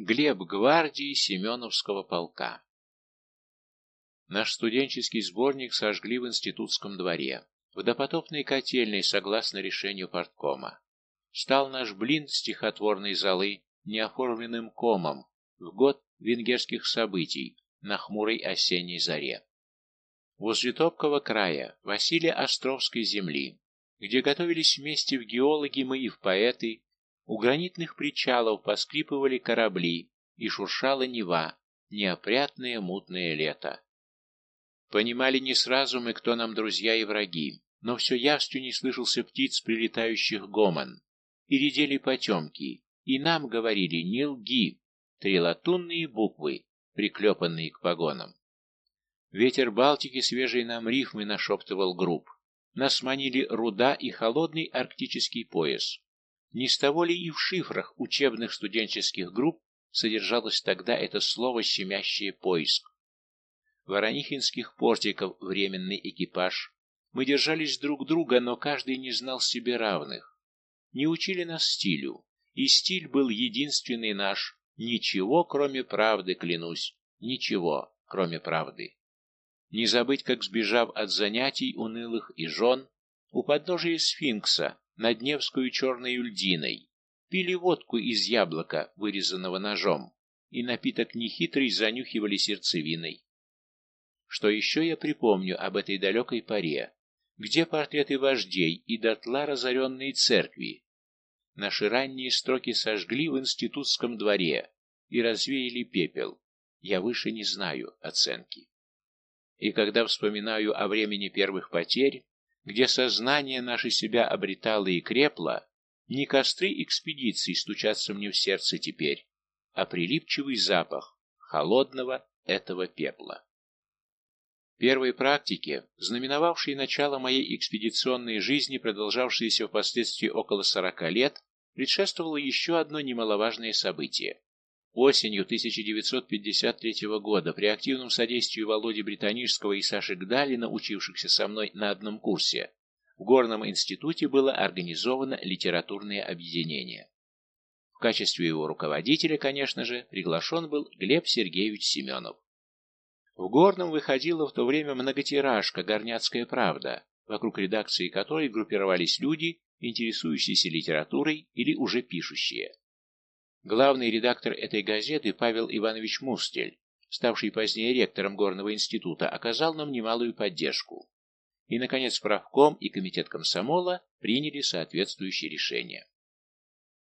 Глеб гвардии Семеновского полка. Наш студенческий сборник сожгли в институтском дворе, в допотопной котельной, согласно решению парткома. Стал наш блин стихотворной залы неоформленным комом в год венгерских событий на хмурой осенней заре. Возле топкого края Василия Островской земли, где готовились вместе в геологи мы и в поэты, у гранитных причалов поскрипывали корабли, и шуршала Нева, неопрятное мутное лето. Понимали не сразу мы, кто нам друзья и враги, но все явственней слышался птиц, прилетающих гомон, и редели потемки, и нам говорили «не лги», три латунные буквы, приклепанные к погонам. Ветер Балтики свежей нам рифмы нашептывал групп. Нас манили руда и холодный арктический пояс. Не с того ли и в шифрах учебных студенческих групп содержалось тогда это слово «щемящее поиск»? Воронихинских портиков временный экипаж. Мы держались друг друга, но каждый не знал себе равных. Не учили нас стилю, и стиль был единственный наш. Ничего, кроме правды, клянусь, ничего, кроме правды. Не забыть, как сбежав от занятий унылых и жен, у подножия сфинкса над Невскую черной льдиной, пили водку из яблока, вырезанного ножом, и напиток нехитрый занюхивали сердцевиной. Что еще я припомню об этой далекой поре, где портреты вождей и дотла разоренные церкви? Наши ранние строки сожгли в институтском дворе и развеяли пепел. Я выше не знаю оценки. И когда вспоминаю о времени первых потерь, где сознание наше себя обретало и крепло, не костры экспедиций стучатся мне в сердце теперь, а прилипчивый запах холодного этого пепла. Первой практике, знаменовавшей начало моей экспедиционной жизни, продолжавшейся впоследствии около сорока лет, предшествовало еще одно немаловажное событие. Осенью 1953 года при активном содействии Володи Британического и Саши Гдалина, учившихся со мной на одном курсе, в Горном институте было организовано литературное объединение. В качестве его руководителя, конечно же, приглашен был Глеб Сергеевич Семенов. В Горном выходила в то время многотиражка «Горняцкая правда», вокруг редакции которой группировались люди, интересующиеся литературой или уже пишущие. Главный редактор этой газеты Павел Иванович Мустель, ставший позднее ректором Горного института, оказал нам немалую поддержку. И, наконец, правком и комитет комсомола приняли соответствующие решения.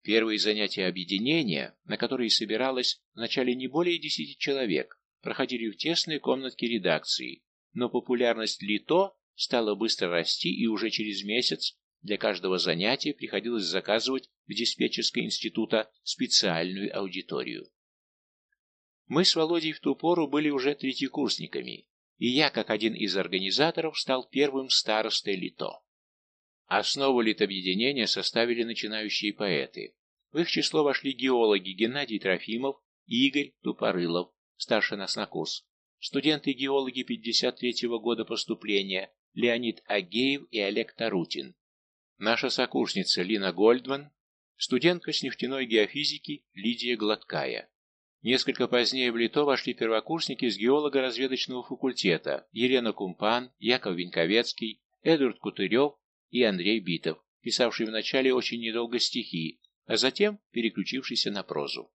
Первые занятия объединения, на которые собиралось вначале не более десяти человек, проходили в тесной комнатке редакции, но популярность Лито стала быстро расти, и уже через месяц для каждого занятия приходилось заказывать в диспетчерской института специальную аудиторию. Мы с Володей в ту пору были уже третьекурсниками, и я, как один из организаторов, стал первым старостой Лито. Основу литобъединения составили начинающие поэты. В их число вошли геологи Геннадий Трофимов и Игорь Тупорылов, старше нас на курс, студенты-геологи 53-го года поступления Леонид Агеев и Олег Тарутин, наша сокурсница Лина Гольдман, студентка с нефтяной геофизики Лидия Гладкая. Несколько позднее в Лито вошли первокурсники с геолого-разведочного факультета Елена Кумпан, Яков Веньковецкий, Эдвард Кутырев и Андрей Битов, писавший вначале очень недолго стихи, а затем переключившийся на прозу.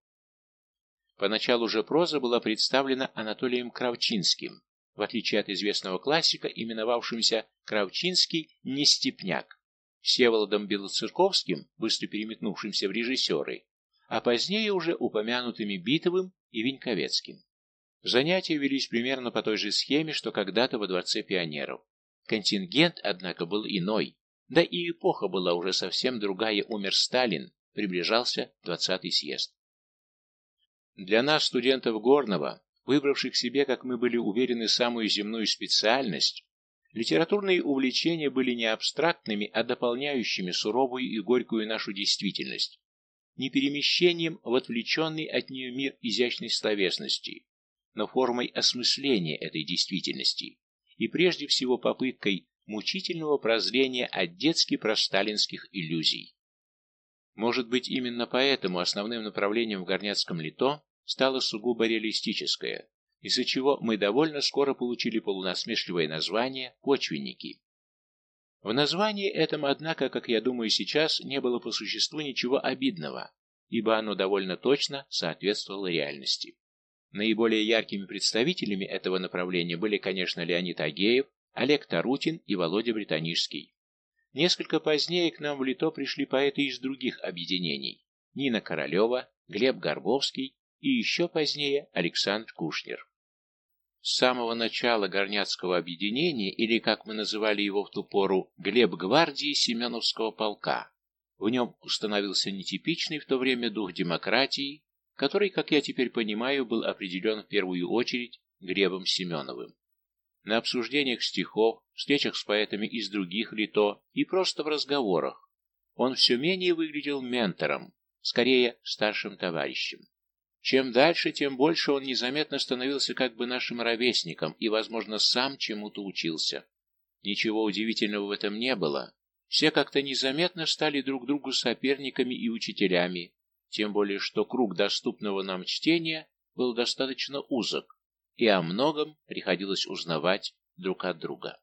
Поначалу же проза была представлена Анатолием Кравчинским, в отличие от известного классика, именовавшимся Кравчинский не степняк. Всеволодом Белоцерковским, быстро переметнувшимся в режиссеры, а позднее уже упомянутыми Битовым и Веньковецким. Занятия велись примерно по той же схеме, что когда-то во Дворце пионеров. Контингент, однако, был иной, да и эпоха была уже совсем другая, умер Сталин, приближался 20-й съезд. Для нас, студентов Горного, выбравших себе, как мы были уверены, самую земную специальность, Литературные увлечения были не абстрактными, а дополняющими суровую и горькую нашу действительность, не перемещением в отвлеченный от нее мир изящной словесности, но формой осмысления этой действительности и прежде всего попыткой мучительного прозрения от детски просталинских иллюзий. Может быть, именно поэтому основным направлением в Горняцком лито стало сугубо реалистическое, из-за чего мы довольно скоро получили полунасмешливое название «почвенники». В названии этом, однако, как я думаю сейчас, не было по существу ничего обидного, ибо оно довольно точно соответствовало реальности. Наиболее яркими представителями этого направления были, конечно, Леонид Агеев, Олег Тарутин и Володя Британишский. Несколько позднее к нам в Лито пришли поэты из других объединений – Нина Королева, Глеб Горбовский и еще позднее Александр Кушнер. С самого начала Горняцкого объединения, или, как мы называли его в ту пору, Глеб гвардии Семеновского полка, в нем установился нетипичный в то время дух демократии, который, как я теперь понимаю, был определен в первую очередь Глебом Семеновым. На обсуждениях стихов, встречах с поэтами из других лито и просто в разговорах он все менее выглядел ментором, скорее старшим товарищем. Чем дальше, тем больше он незаметно становился как бы нашим ровесником и, возможно, сам чему-то учился. Ничего удивительного в этом не было. Все как-то незаметно стали друг другу соперниками и учителями, тем более что круг доступного нам чтения был достаточно узок, и о многом приходилось узнавать друг от друга.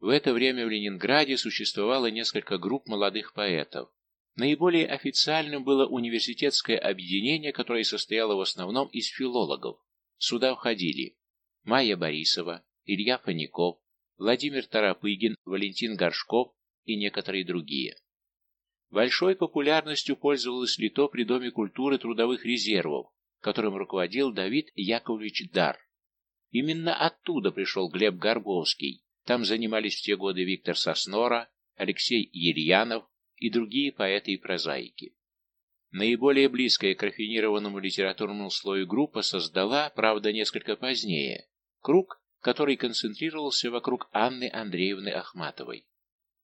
В это время в Ленинграде существовало несколько групп молодых поэтов. Наиболее официальным было университетское объединение, которое состояло в основном из филологов. Сюда входили Майя Борисова, Илья Фаников, Владимир Тарапыгин, Валентин Горшков и некоторые другие. Большой популярностью пользовалось лито при Доме культуры трудовых резервов, которым руководил Давид Яковлевич Дар. Именно оттуда пришел Глеб Горбовский. Там занимались в те годы Виктор Соснора, Алексей Ельянов и другие поэты и прозаики. Наиболее близкая к рафинированному литературному слою группа создала, правда, несколько позднее, круг, который концентрировался вокруг Анны Андреевны Ахматовой.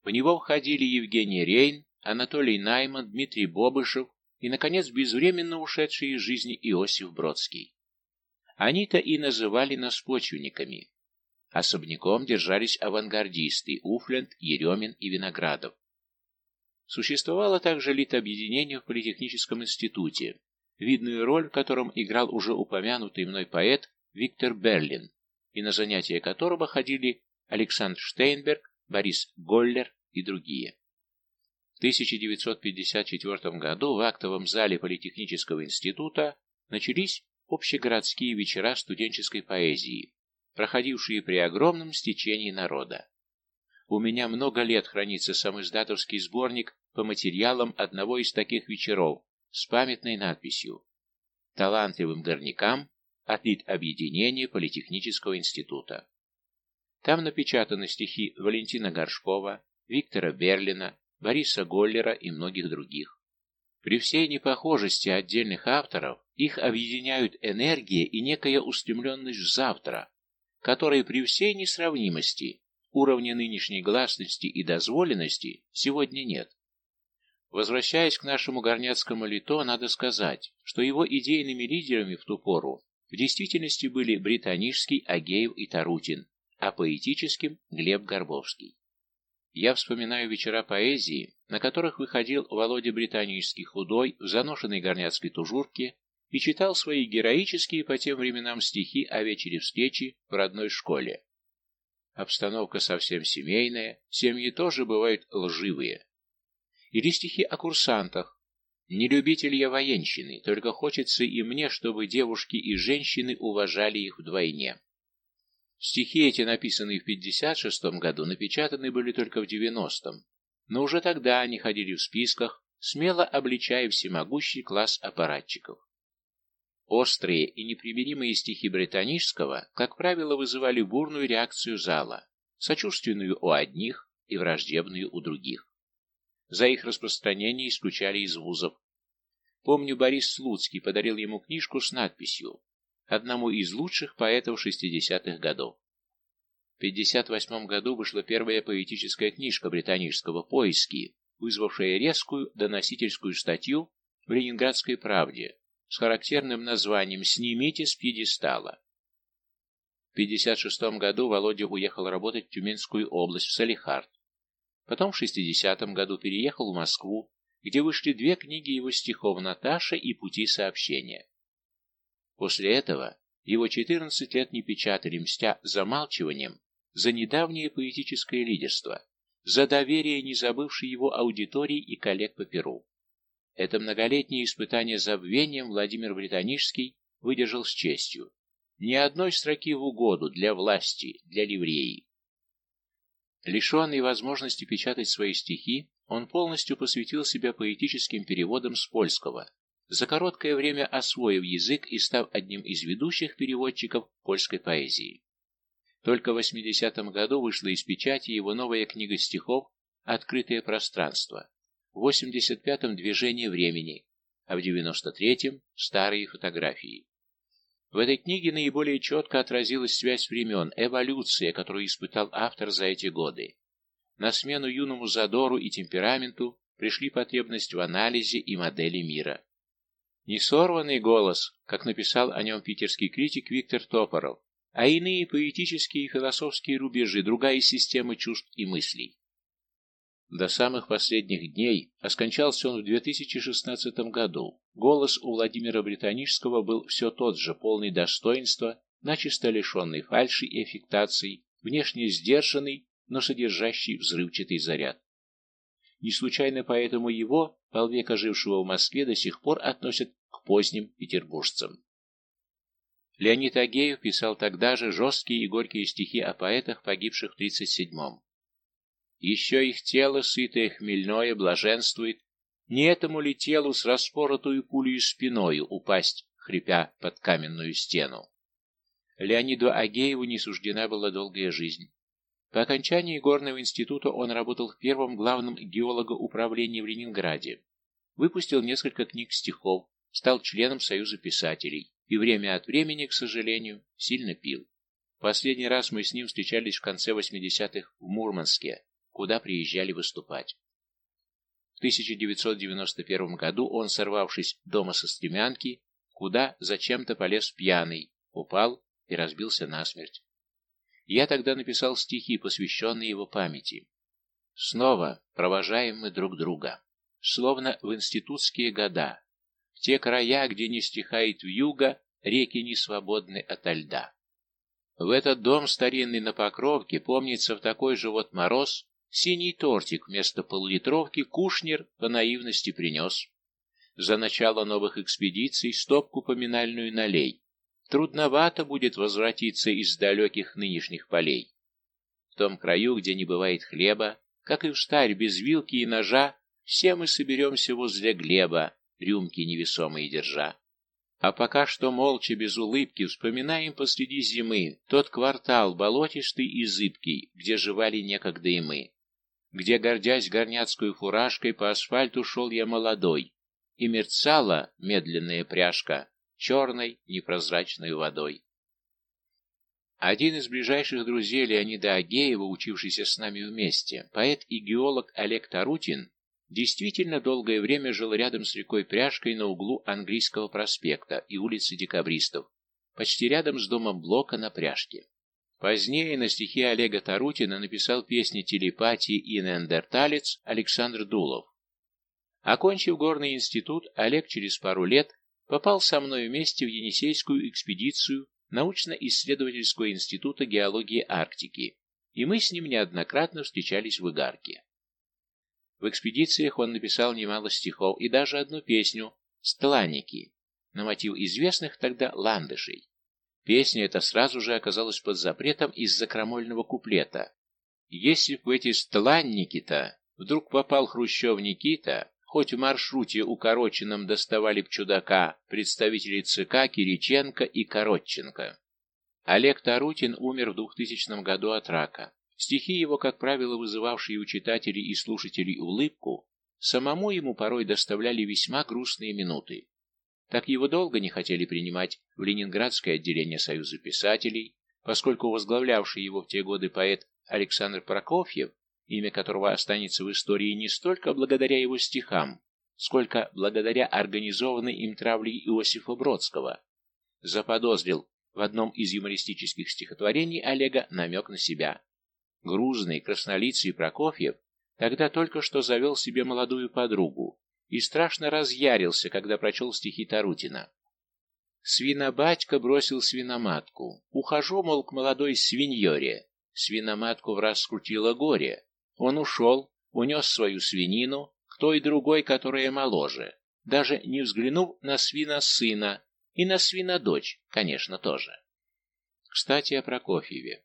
В него входили Евгений Рейн, Анатолий Найман, Дмитрий Бобышев и, наконец, безвременно ушедший из жизни Иосиф Бродский. Они-то и называли нас почвенниками. Особняком держались авангардисты Уфленд, Еремин и Виноградов. Существовало также литобъединение в Политехническом институте, видную роль в котором играл уже упомянутый мной поэт Виктор Берлин, и на занятия которого ходили Александр Штейнберг, Борис Голлер и другие. 1954 году в актовом зале Политехнического института начались общегородские вечера студенческой поэзии, проходившие при огромном стечении народа. У меня много лет хранится самоиздатовский сборник по материалам одного из таких вечеров с памятной надписью «Талантливым горнякам от объединения Политехнического института». Там напечатаны стихи Валентина Горшкова, Виктора Берлина, Бориса Голлера и многих других. При всей непохожести отдельных авторов их объединяют энергия и некая устремленность в завтра, которой при всей несравнимости уровня нынешней гласности и дозволенности сегодня нет. Возвращаясь к нашему горняцкому лито, надо сказать, что его идейными лидерами в ту пору в действительности были Британишский, Агеев и Тарутин, а поэтическим – Глеб Горбовский. Я вспоминаю вечера поэзии, на которых выходил Володя Британический худой в заношенной горняцкой тужурке и читал свои героические по тем временам стихи о вечере встречи в родной школе. Обстановка совсем семейная, семьи тоже бывают лживые. Или стихи о курсантах. Не любитель я военщины, только хочется и мне, чтобы девушки и женщины уважали их вдвойне. Стихи эти, написанные в 56 году, напечатаны были только в 90-м, но уже тогда они ходили в списках, смело обличая всемогущий класс аппаратчиков. Острые и непримиримые стихи Британического, как правило, вызывали бурную реакцию зала, сочувственную у одних и враждебную у других. За их распространение исключали из вузов. Помню, Борис Слуцкий подарил ему книжку с надписью одному из лучших поэтов 60-х годов. В 1958 году вышла первая поэтическая книжка британического «Поиски», вызвавшая резкую доносительскую статью в «Ленинградской правде» с характерным названием «Снимите с пьедестала». В 1956 году Володя уехал работать в Тюменскую область, в Салихард. Потом в 60 году переехал в Москву, где вышли две книги его стихов «Наташа» и «Пути сообщения». После этого его 14 лет не печатали, мстя замалчиванием за недавнее поэтическое лидерство, за доверие не забывшей его аудитории и коллег по Перу. Это многолетнее испытание забвением Владимир Британический выдержал с честью. Ни одной строки в угоду для власти, для ливреи. Лишенный возможности печатать свои стихи, он полностью посвятил себя поэтическим переводам с польского, за короткое время освоив язык и став одним из ведущих переводчиков польской поэзии. Только в 80-м году вышла из печати его новая книга стихов «Открытое пространство», в 85-м «Движение времени», а в 93-м «Старые фотографии». В этой книге наиболее четко отразилась связь времен, эволюция, которую испытал автор за эти годы. На смену юному задору и темпераменту пришли потребность в анализе и модели мира. Не сорванный голос, как написал о нем питерский критик Виктор Топоров, а иные поэтические и философские рубежи, другая система чувств и мыслей. До самых последних дней, а скончался он в 2016 году, голос у Владимира Британического был все тот же, полный достоинства, начисто лишенный фальши и аффектаций, внешне сдержанный, но содержащий взрывчатый заряд. Не случайно поэтому его, полвека жившего в Москве, до сих пор относят к поздним петербуржцам. Леонид Агеев писал тогда же жесткие и горькие стихи о поэтах, погибших в 37-м. Еще их тело, сытое хмельное, блаженствует, не этому ли телу с распоротую пулей спиною упасть, хрипя под каменную стену? Леониду Агееву не суждена была долгая жизнь. По окончании горного института он работал в первом главном геологоуправлении в Ленинграде, выпустил несколько книг стихов, стал членом Союза писателей и время от времени, к сожалению, сильно пил. Последний раз мы с ним встречались в конце 80-х в Мурманске, куда приезжали выступать. В 1991 году он, сорвавшись дома со стремянки, куда зачем-то полез пьяный, упал и разбился насмерть. Я тогда написал стихи, посвященные его памяти. Снова провожаем мы друг друга, словно в институтские года, в те края, где не стихает вьюга, реки не свободны ото льда. В этот дом старинный на Покровке, помнится, в такой же вот мороз, Синий тортик вместо полулитровки Кушнер по наивности принес. За начало новых экспедиций стопку поминальную налей. Трудновато будет возвратиться из далеких нынешних полей. В том краю, где не бывает хлеба, как и в старь без вилки и ножа, все мы соберемся возле Глеба, рюмки невесомые держа. А пока что молча, без улыбки, вспоминаем посреди зимы тот квартал болотистый и зыбкий, где жевали некогда и мы где, гордясь горняцкой фуражкой, по асфальту шел я молодой, и мерцала медленная пряжка черной непрозрачной водой. Один из ближайших друзей Леонида Агеева, учившийся с нами вместе, поэт и геолог Олег Тарутин, действительно долгое время жил рядом с рекой Пряжкой на углу Английского проспекта и улицы Декабристов, почти рядом с домом Блока на Пряжке. Позднее на стихи Олега Тарутина написал песни «Телепатии» и «Неандерталец» Александр Дулов. Окончив горный институт, Олег через пару лет попал со мной вместе в Енисейскую экспедицию научно-исследовательского института геологии Арктики, и мы с ним неоднократно встречались в Игарке. В экспедициях он написал немало стихов и даже одну песню «Стланники» на мотив известных тогда ландышей. Песня эта сразу же оказалась под запретом из-за крамольного куплета. Если б в эти стланники-то вдруг попал Хрущев Никита, хоть в маршруте укороченном доставали б чудака представители ЦК Кириченко и Коротченко. Олег Тарутин умер в 2000 году от рака. Стихи его, как правило, вызывавшие у читателей и слушателей улыбку, самому ему порой доставляли весьма грустные минуты. Так его долго не хотели принимать в Ленинградское отделение Союза писателей, поскольку возглавлявший его в те годы поэт Александр Прокофьев, имя которого останется в истории не столько благодаря его стихам, сколько благодаря организованной им травле Иосифа Бродского, заподозрил в одном из юмористических стихотворений Олега намек на себя. Грузный, краснолицый Прокофьев тогда только что завел себе молодую подругу, и страшно разъярился, когда прочел стихи Тарутина. Свинобатька бросил свиноматку. Ухожу, мол, к молодой свиньоре. Свиноматку враз скрутило горе. Он ушел, унес свою свинину к той другой, которая моложе, даже не взглянув на свина сына и на свина дочь, конечно, тоже. Кстати, о Прокофьеве.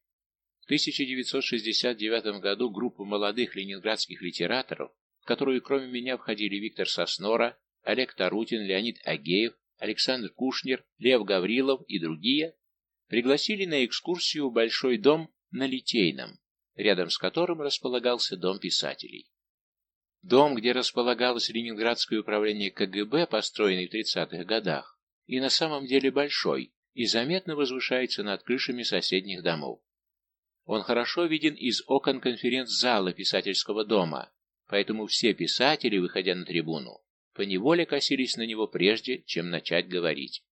В 1969 году группа молодых ленинградских литераторов, в которую кроме меня входили Виктор Соснора, Олег Тарутин, Леонид Агеев, Александр Кушнер, Лев Гаврилов и другие, пригласили на экскурсию в Большой дом на Литейном, рядом с которым располагался Дом писателей. Дом, где располагалось Ленинградское управление КГБ, построенный в 30-х годах, и на самом деле большой, и заметно возвышается над крышами соседних домов. Он хорошо виден из окон конференц-зала писательского дома, поэтому все писатели, выходя на трибуну, поневоле косились на него прежде, чем начать говорить.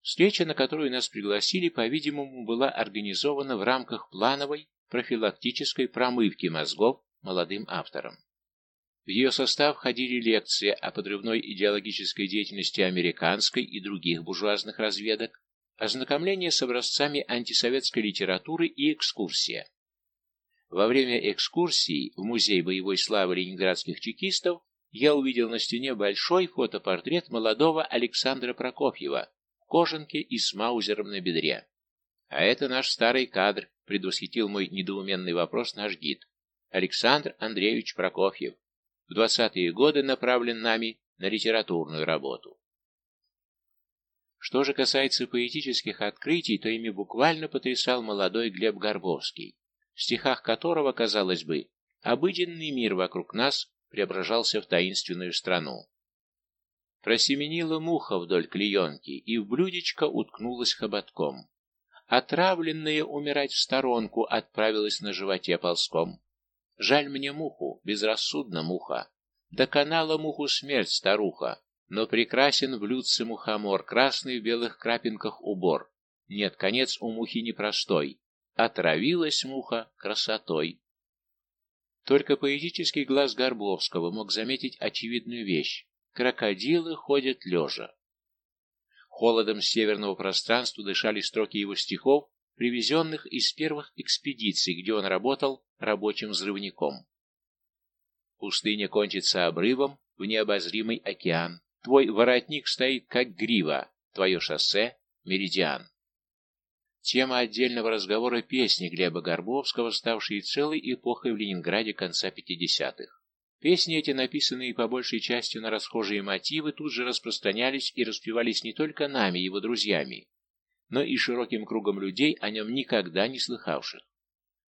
Встреча, на которую нас пригласили, по-видимому, была организована в рамках плановой профилактической промывки мозгов молодым авторам. В ее состав входили лекции о подрывной идеологической деятельности американской и других буржуазных разведок, ознакомление с образцами антисоветской литературы и экскурсия. Во время экскурсии в Музей боевой славы ленинградских чекистов я увидел на стене большой фотопортрет молодого Александра Прокофьева в кожанке и с маузером на бедре. А это наш старый кадр, предвосхитил мой недоуменный вопрос наш гид. Александр Андреевич Прокофьев. В двадцатые годы направлен нами на литературную работу. Что же касается поэтических открытий, то ими буквально потрясал молодой Глеб Горбовский, в стихах которого, казалось бы, обыденный мир вокруг нас преображался в таинственную страну. Просеменила муха вдоль клеенки и в блюдечко уткнулась хоботком. Отравленная умирать в сторонку отправилась на животе ползком. Жаль мне муху, безрассудно муха. До канала муху смерть, старуха. Но прекрасен в блюдце мухомор, красный в белых крапинках убор. Нет, конец у мухи непростой. Отравилась муха красотой. Только поэтический глаз Горбовского мог заметить очевидную вещь. Крокодилы ходят лежа. Холодом северного пространства дышали строки его стихов, привезенных из первых экспедиций, где он работал рабочим взрывником. Пустыня кончится обрывом в необозримый океан. Твой воротник стоит как грива, твое шоссе — меридиан. Тема отдельного разговора песни Глеба Горбовского, ставшей целой эпохой в Ленинграде конца 50-х. Песни эти, написанные по большей части на расхожие мотивы, тут же распространялись и распевались не только нами, его друзьями, но и широким кругом людей, о нем никогда не слыхавших.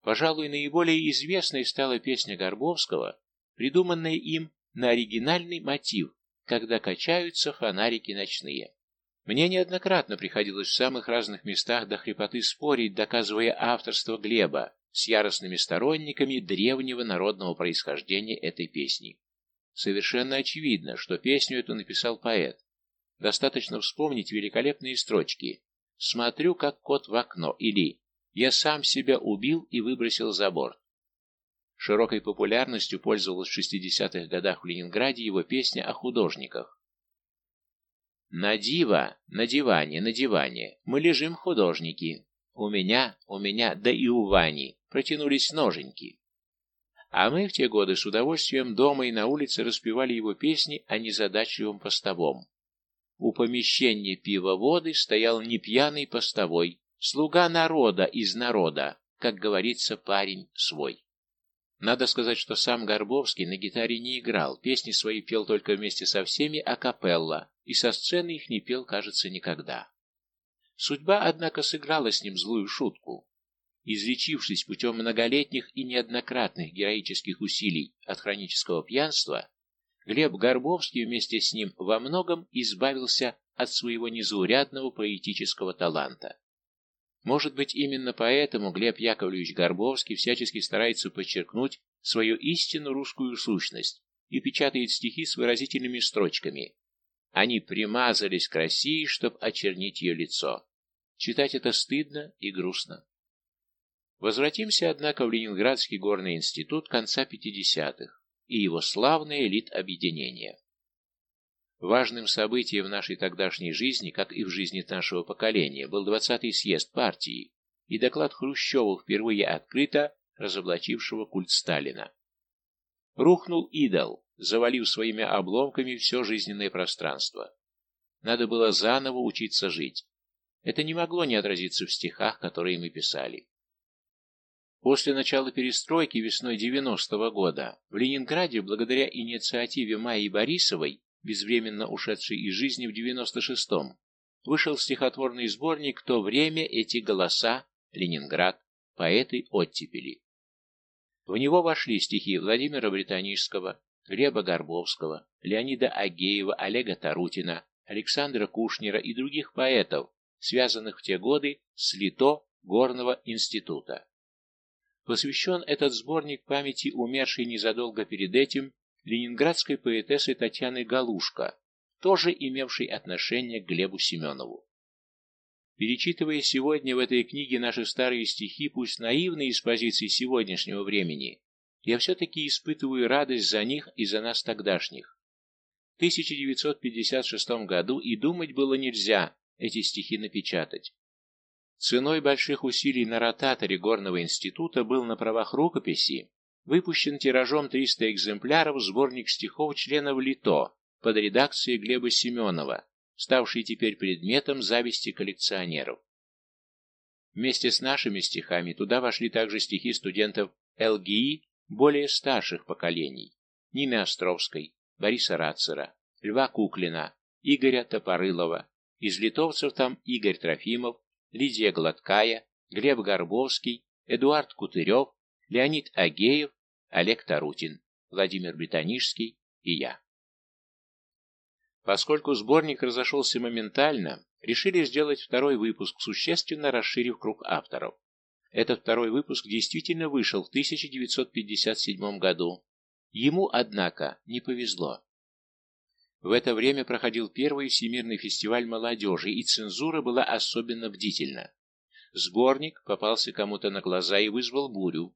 Пожалуй, наиболее известной стала песня Горбовского, придуманная им на оригинальный мотив «Когда качаются фонарики ночные». Мне неоднократно приходилось в самых разных местах до хрипоты спорить, доказывая авторство Глеба, с яростными сторонниками древнего народного происхождения этой песни. Совершенно очевидно, что песню эту написал поэт. Достаточно вспомнить великолепные строчки «Смотрю, как кот в окно» или «Я сам себя убил и выбросил за борт». Широкой популярностью пользовалась в 60-х годах в Ленинграде его песня о художниках. «На диво, на диване, на диване, мы лежим художники. У меня, у меня, да и у Вани протянулись ноженьки. А мы в те годы с удовольствием дома и на улице распевали его песни о незадачливом постовом. У помещения пива-воды стоял не пьяный постовой, слуга народа из народа, как говорится, парень свой. Надо сказать, что сам Горбовский на гитаре не играл, песни свои пел только вместе со всеми акапелла, и со сцены их не пел, кажется, никогда. Судьба, однако, сыграла с ним злую шутку. Излечившись путем многолетних и неоднократных героических усилий от хронического пьянства, Глеб Горбовский вместе с ним во многом избавился от своего незаурядного поэтического таланта. Может быть, именно поэтому Глеб Яковлевич Горбовский всячески старается подчеркнуть свою истинно русскую сущность и печатает стихи с выразительными строчками. Они примазались к России, чтобы очернить ее лицо. Читать это стыдно и грустно. Возвратимся, однако, в Ленинградский горный институт конца 50-х и его славное элит-объединение. Важным событием в нашей тогдашней жизни, как и в жизни нашего поколения, был 20-й съезд партии и доклад Хрущеву, впервые открыто разоблачившего культ Сталина. Рухнул идол, завалив своими обломками все жизненное пространство. Надо было заново учиться жить. Это не могло не отразиться в стихах, которые мы писали. После начала перестройки весной 90-го года в Ленинграде, благодаря инициативе Майи Борисовой, безвременно ушедшей из жизни в 96-м, вышел стихотворный сборник «То время, эти голоса, Ленинград, поэты оттепели». В него вошли стихи Владимира Британического, Глеба Горбовского, Леонида Агеева, Олега Тарутина, Александра Кушнера и других поэтов, связанных в те годы с ЛИТО Горного института. Посвящен этот сборник памяти умершей незадолго перед этим ленинградской поэтессы Татьяны Галушка, тоже имевшей отношение к Глебу Семенову. Перечитывая сегодня в этой книге наши старые стихи, пусть наивные из позиций сегодняшнего времени, я все-таки испытываю радость за них и за нас тогдашних. В 1956 году и думать было нельзя эти стихи напечатать. Ценой больших усилий на ротаторе Горного института был на правах рукописи выпущен тиражом 300 экземпляров сборник стихов членов ЛИТО под редакцией Глеба Семенова, ставший теперь предметом зависти коллекционеров. Вместе с нашими стихами туда вошли также стихи студентов ЛГИ более старших поколений Нины Островской, Бориса Рацера, Льва Куклина, Игоря Топорылова, из литовцев там Игорь Трофимов, Лидия Гладкая, Глеб Горбовский, Эдуард Кутырев, Леонид Агеев, Олег Тарутин, Владимир Британишский и я. Поскольку сборник разошелся моментально, решили сделать второй выпуск, существенно расширив круг авторов. Этот второй выпуск действительно вышел в 1957 году. Ему, однако, не повезло. В это время проходил первый Всемирный фестиваль молодежи, и цензура была особенно бдительна. Сборник попался кому-то на глаза и вызвал бурю.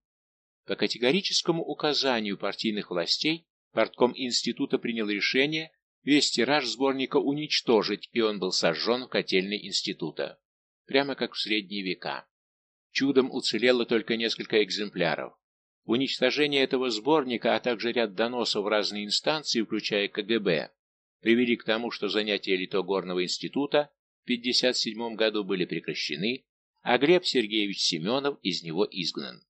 По категорическому указанию партийных властей партком института принял решение весь тираж сборника уничтожить, и он был сожжен в котельной института. Прямо как в средние века. Чудом уцелело только несколько экземпляров. Уничтожение этого сборника, а также ряд доносов в разные инстанции, включая КГБ, привели к тому, что занятия Литогорного института в 1957 году были прекращены, а Глеб Сергеевич Семенов из него изгнан.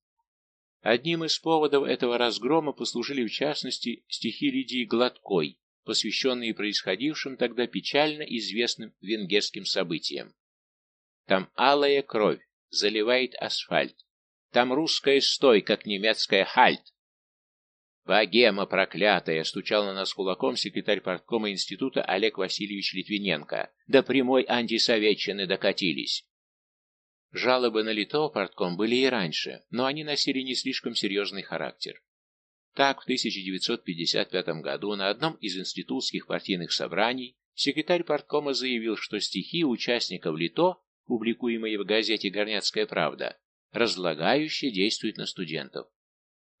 Одним из поводов этого разгрома послужили в частности стихи Лидии Гладкой, посвященные происходившим тогда печально известным венгерским событиям. Там алая кровь заливает асфальт, там русская стой, как немецкая хальт, «Богема проклятая!» — стучал на нас кулаком секретарь парткома института Олег Васильевич Литвиненко. «До прямой антисоветчины докатились!» Жалобы на Литов партком были и раньше, но они носили не слишком серьезный характер. Так, в 1955 году на одном из институтских партийных собраний секретарь парткома заявил, что стихи участников ЛИТО, публикуемые в газете «Горняцкая правда», разлагающе действуют на студентов.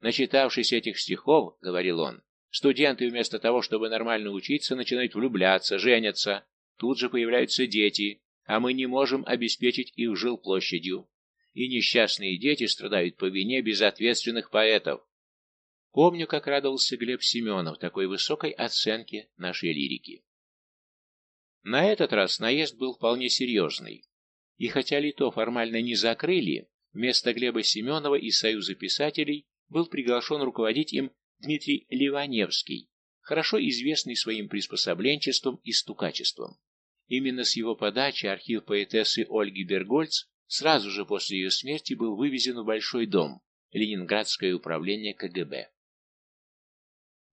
Начитавшись этих стихов, — говорил он, — студенты вместо того, чтобы нормально учиться, начинают влюбляться, женятся. Тут же появляются дети, а мы не можем обеспечить их жилплощадью. И несчастные дети страдают по вине безответственных поэтов. Помню, как радовался Глеб Семенов такой высокой оценке нашей лирики. На этот раз наезд был вполне серьезный. И хотя Лито формально не закрыли, вместо Глеба Семенова из Союза писателей был приглашен руководить им Дмитрий Ливаневский, хорошо известный своим приспособленчеством и стукачеством. Именно с его подачи архив поэтессы Ольги Бергольц сразу же после ее смерти был вывезен в Большой дом, Ленинградское управление КГБ.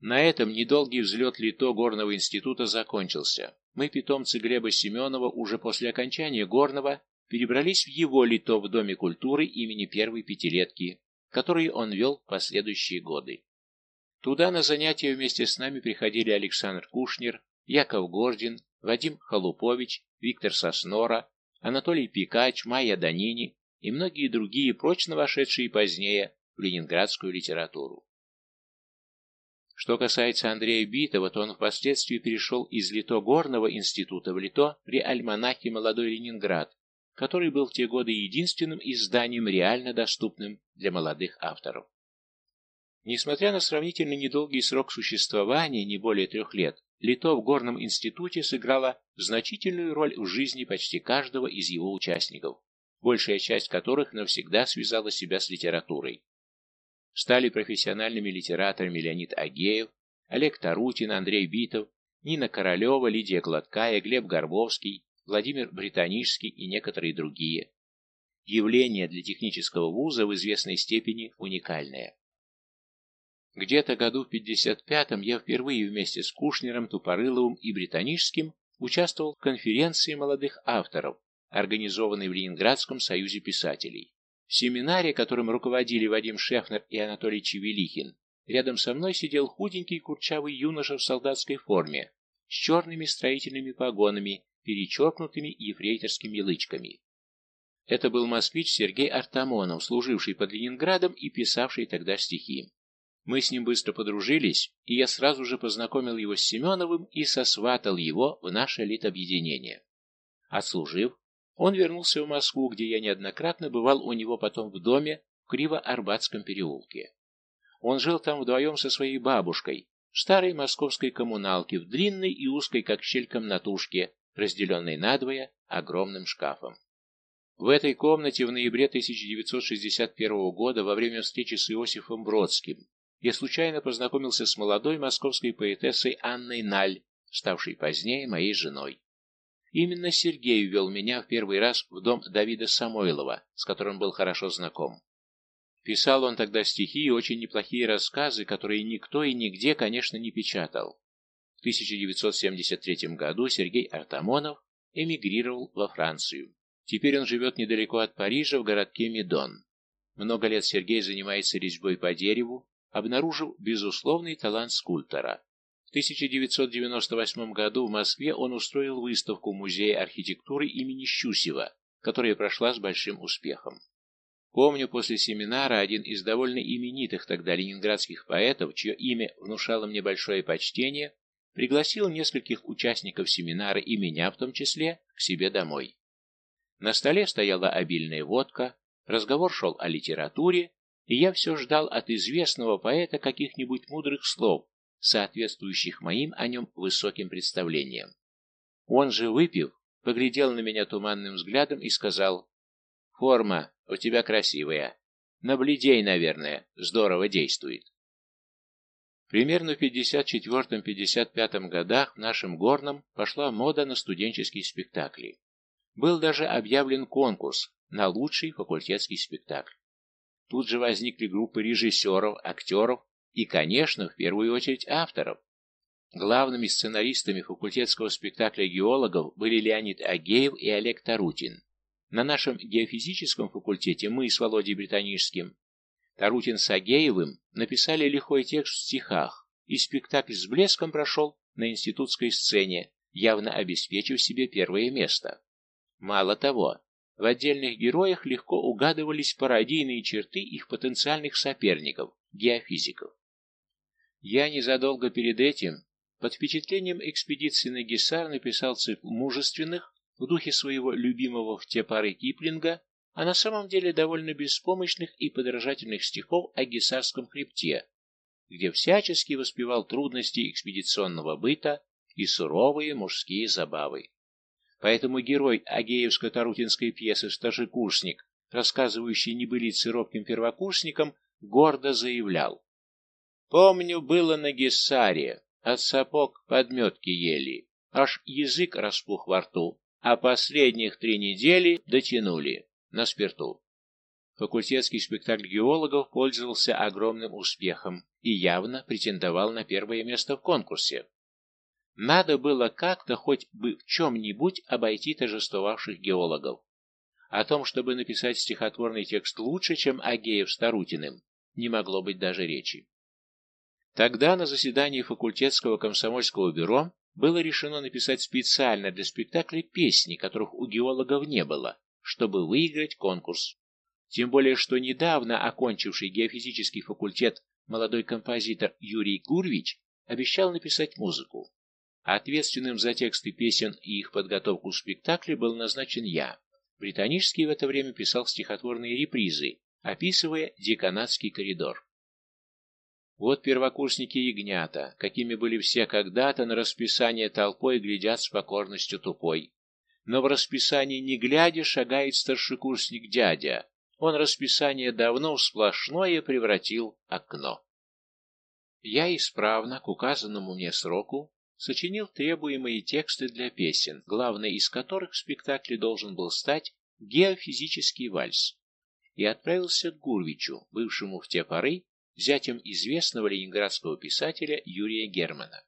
На этом недолгий взлет Лито Горного института закончился. Мы, питомцы Глеба Семенова, уже после окончания Горного перебрались в его Лито в Доме культуры имени первой пятилетки, которые он вел в последующие годы. Туда на занятия вместе с нами приходили Александр Кушнер, Яков Гордин, Вадим Халупович, Виктор Соснора, Анатолий Пикач, Майя Данини и многие другие, прочно вошедшие позднее в ленинградскую литературу. Что касается Андрея Битова, то он впоследствии перешел из Лито-Горного института в Лито при альманахе «Молодой Ленинград», который был в те годы единственным изданием реально доступным для молодых авторов. Несмотря на сравнительно недолгий срок существования, не более трех лет, Лито в Горном институте сыграло значительную роль в жизни почти каждого из его участников, большая часть которых навсегда связала себя с литературой. Стали профессиональными литераторами Леонид Агеев, Олег Тарутин, Андрей Битов, Нина Королева, Лидия Гладкая, Глеб Горбовский, Владимир Британический и некоторые другие. Явление для технического вуза в известной степени уникальное. Где-то году в 55-м я впервые вместе с Кушнером, Тупорыловым и Британическим участвовал в конференции молодых авторов, организованной в Ленинградском союзе писателей. В семинаре, которым руководили Вадим Шефнер и Анатолий Чевелихин, рядом со мной сидел худенький курчавый юноша в солдатской форме с черными строительными погонами, перечеркнутыми ефрейторскими лычками. Это был москвич Сергей Артамонов, служивший под Ленинградом и писавший тогда стихи. Мы с ним быстро подружились, и я сразу же познакомил его с Семеновым и сосватал его в наше литобъединение. Отслужив, он вернулся в Москву, где я неоднократно бывал у него потом в доме в Криво-Арбатском переулке. Он жил там вдвоем со своей бабушкой, в старой московской коммуналке, в длинной и узкой, как щель комнатушке, разделенной надвое огромным шкафом. В этой комнате в ноябре 1961 года во время встречи с Иосифом Бродским я случайно познакомился с молодой московской поэтессой Анной Наль, ставшей позднее моей женой. Именно Сергей ввел меня в первый раз в дом Давида Самойлова, с которым был хорошо знаком. Писал он тогда стихи и очень неплохие рассказы, которые никто и нигде, конечно, не печатал. В 1973 году Сергей Артамонов эмигрировал во Францию. Теперь он живет недалеко от Парижа, в городке Медон. Много лет Сергей занимается резьбой по дереву, обнаружив безусловный талант скульптора. В 1998 году в Москве он устроил выставку Музея архитектуры имени Щусева, которая прошла с большим успехом. Помню, после семинара один из довольно именитых тогда ленинградских поэтов, чье имя внушало мне большое почтение, пригласил нескольких участников семинара и меня в том числе к себе домой. На столе стояла обильная водка, разговор шел о литературе, и я все ждал от известного поэта каких-нибудь мудрых слов, соответствующих моим о нем высоким представлениям. Он же, выпив, поглядел на меня туманным взглядом и сказал, «Форма у тебя красивая. Наблюдей, наверное, здорово действует». Примерно в 54-55 годах в нашем Горном пошла мода на студенческие спектакли. Был даже объявлен конкурс на лучший факультетский спектакль. Тут же возникли группы режиссеров, актеров и, конечно, в первую очередь авторов. Главными сценаристами факультетского спектакля геологов были Леонид Агеев и Олег Тарутин. На нашем геофизическом факультете мы с Володей Британическим, Тарутин с Агеевым написали лихой текст в стихах, и спектакль с блеском прошел на институтской сцене, явно обеспечив себе первое место. Мало того, в отдельных героях легко угадывались пародийные черты их потенциальных соперников, геофизиков. Я незадолго перед этим, под впечатлением экспедиции на Гессар, написал цикл мужественных, в духе своего любимого в те поры Киплинга, а на самом деле довольно беспомощных и подражательных стихов о Гессарском хребте, где всячески воспевал трудности экспедиционного быта и суровые мужские забавы. Поэтому герой Агеевско-Тарутинской пьесы «Старшекурсник», рассказывающий небылицы робким первокурсникам, гордо заявлял. «Помню, было на Гессаре, от сапог подметки ели, аж язык распух во рту, а последних три недели дотянули на спирту». Факультетский спектакль геологов пользовался огромным успехом и явно претендовал на первое место в конкурсе. Надо было как-то хоть бы в чем-нибудь обойти торжествовавших геологов. О том, чтобы написать стихотворный текст лучше, чем Агеев с Тарутиным, не могло быть даже речи. Тогда на заседании факультетского комсомольского бюро было решено написать специально для спектакля песни, которых у геологов не было, чтобы выиграть конкурс. Тем более, что недавно окончивший геофизический факультет молодой композитор Юрий Гурвич, обещал написать музыку. Ответственным за тексты песен и их подготовку к спектаклю был назначен я. Британический в это время писал стихотворные репризы, описывая деканатский коридор. Вот первокурсники ягнята, какими были все когда-то, на расписание толпой глядят с покорностью тупой. Но в расписании не глядя шагает старшекурсник дядя. Он расписание давно в сплошное превратил окно. Я исправно, к указанному мне сроку, сочинил требуемые тексты для песен, главной из которых в спектакле должен был стать геофизический вальс, и отправился к Гурвичу, бывшему в те поры зятем известного ленинградского писателя Юрия Германа.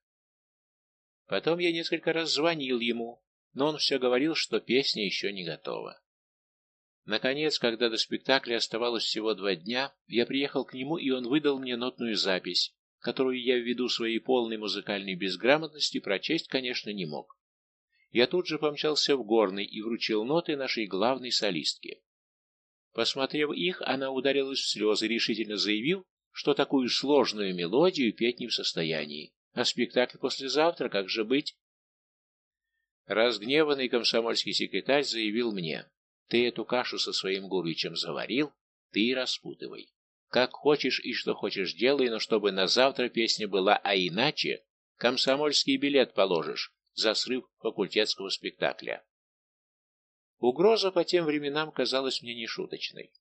Потом я несколько раз звонил ему, но он все говорил, что песня еще не готова. Наконец, когда до спектакля оставалось всего два дня, я приехал к нему, и он выдал мне нотную запись, которую я ввиду своей полной музыкальной безграмотности прочесть, конечно, не мог. Я тут же помчался в горный и вручил ноты нашей главной солистке. Посмотрев их, она ударилась в слезы, решительно заявив, что такую сложную мелодию петь не в состоянии. А спектакль послезавтра, как же быть? Разгневанный комсомольский секретарь заявил мне, ты эту кашу со своим Гурвичем заварил, ты распутывай. Как хочешь и что хочешь делай, но чтобы на завтра песня была, а иначе комсомольский билет положишь за срыв факультетского спектакля. Угроза по тем временам казалась мне нешуточной.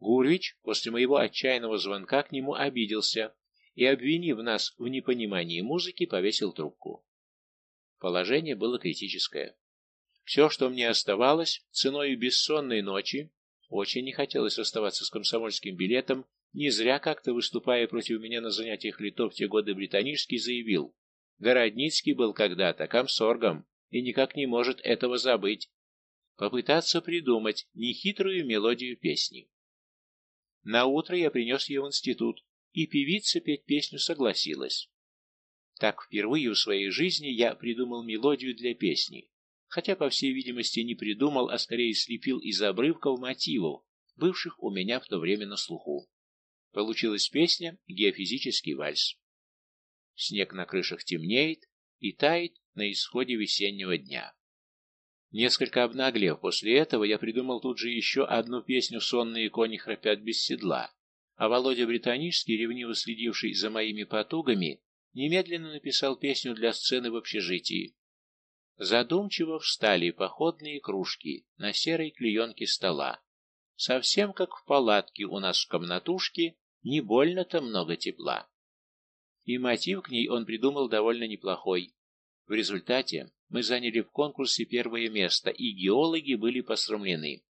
Гурвич после моего отчаянного звонка к нему обиделся и, обвинив нас в непонимании музыки, повесил трубку. Положение было критическое. Все, что мне оставалось, ценой бессонной ночи, очень не хотелось расставаться с комсомольским билетом, не зря как-то выступая против меня на занятиях литов в те годы британический заявил, Городницкий был когда-то комсоргом и никак не может этого забыть. Попытаться придумать нехитрую мелодию песни. На утро я принес ее в институт, и певица петь песню согласилась. Так впервые в своей жизни я придумал мелодию для песни, хотя, по всей видимости, не придумал, а скорее слепил из обрывков мотивов, бывших у меня в то время на слуху. Получилась песня «Геофизический вальс». Снег на крышах темнеет и тает на исходе весеннего дня. Несколько обнаглев после этого, я придумал тут же еще одну песню «Сонные кони храпят без седла», а Володя Британический, ревниво следивший за моими потугами, немедленно написал песню для сцены в общежитии. Задумчиво встали походные кружки на серой клеенке стола. Совсем как в палатке у нас в комнатушке, не больно-то много тепла. И мотив к ней он придумал довольно неплохой. В результате мы заняли в конкурсе первое место, и геологи были посрамлены.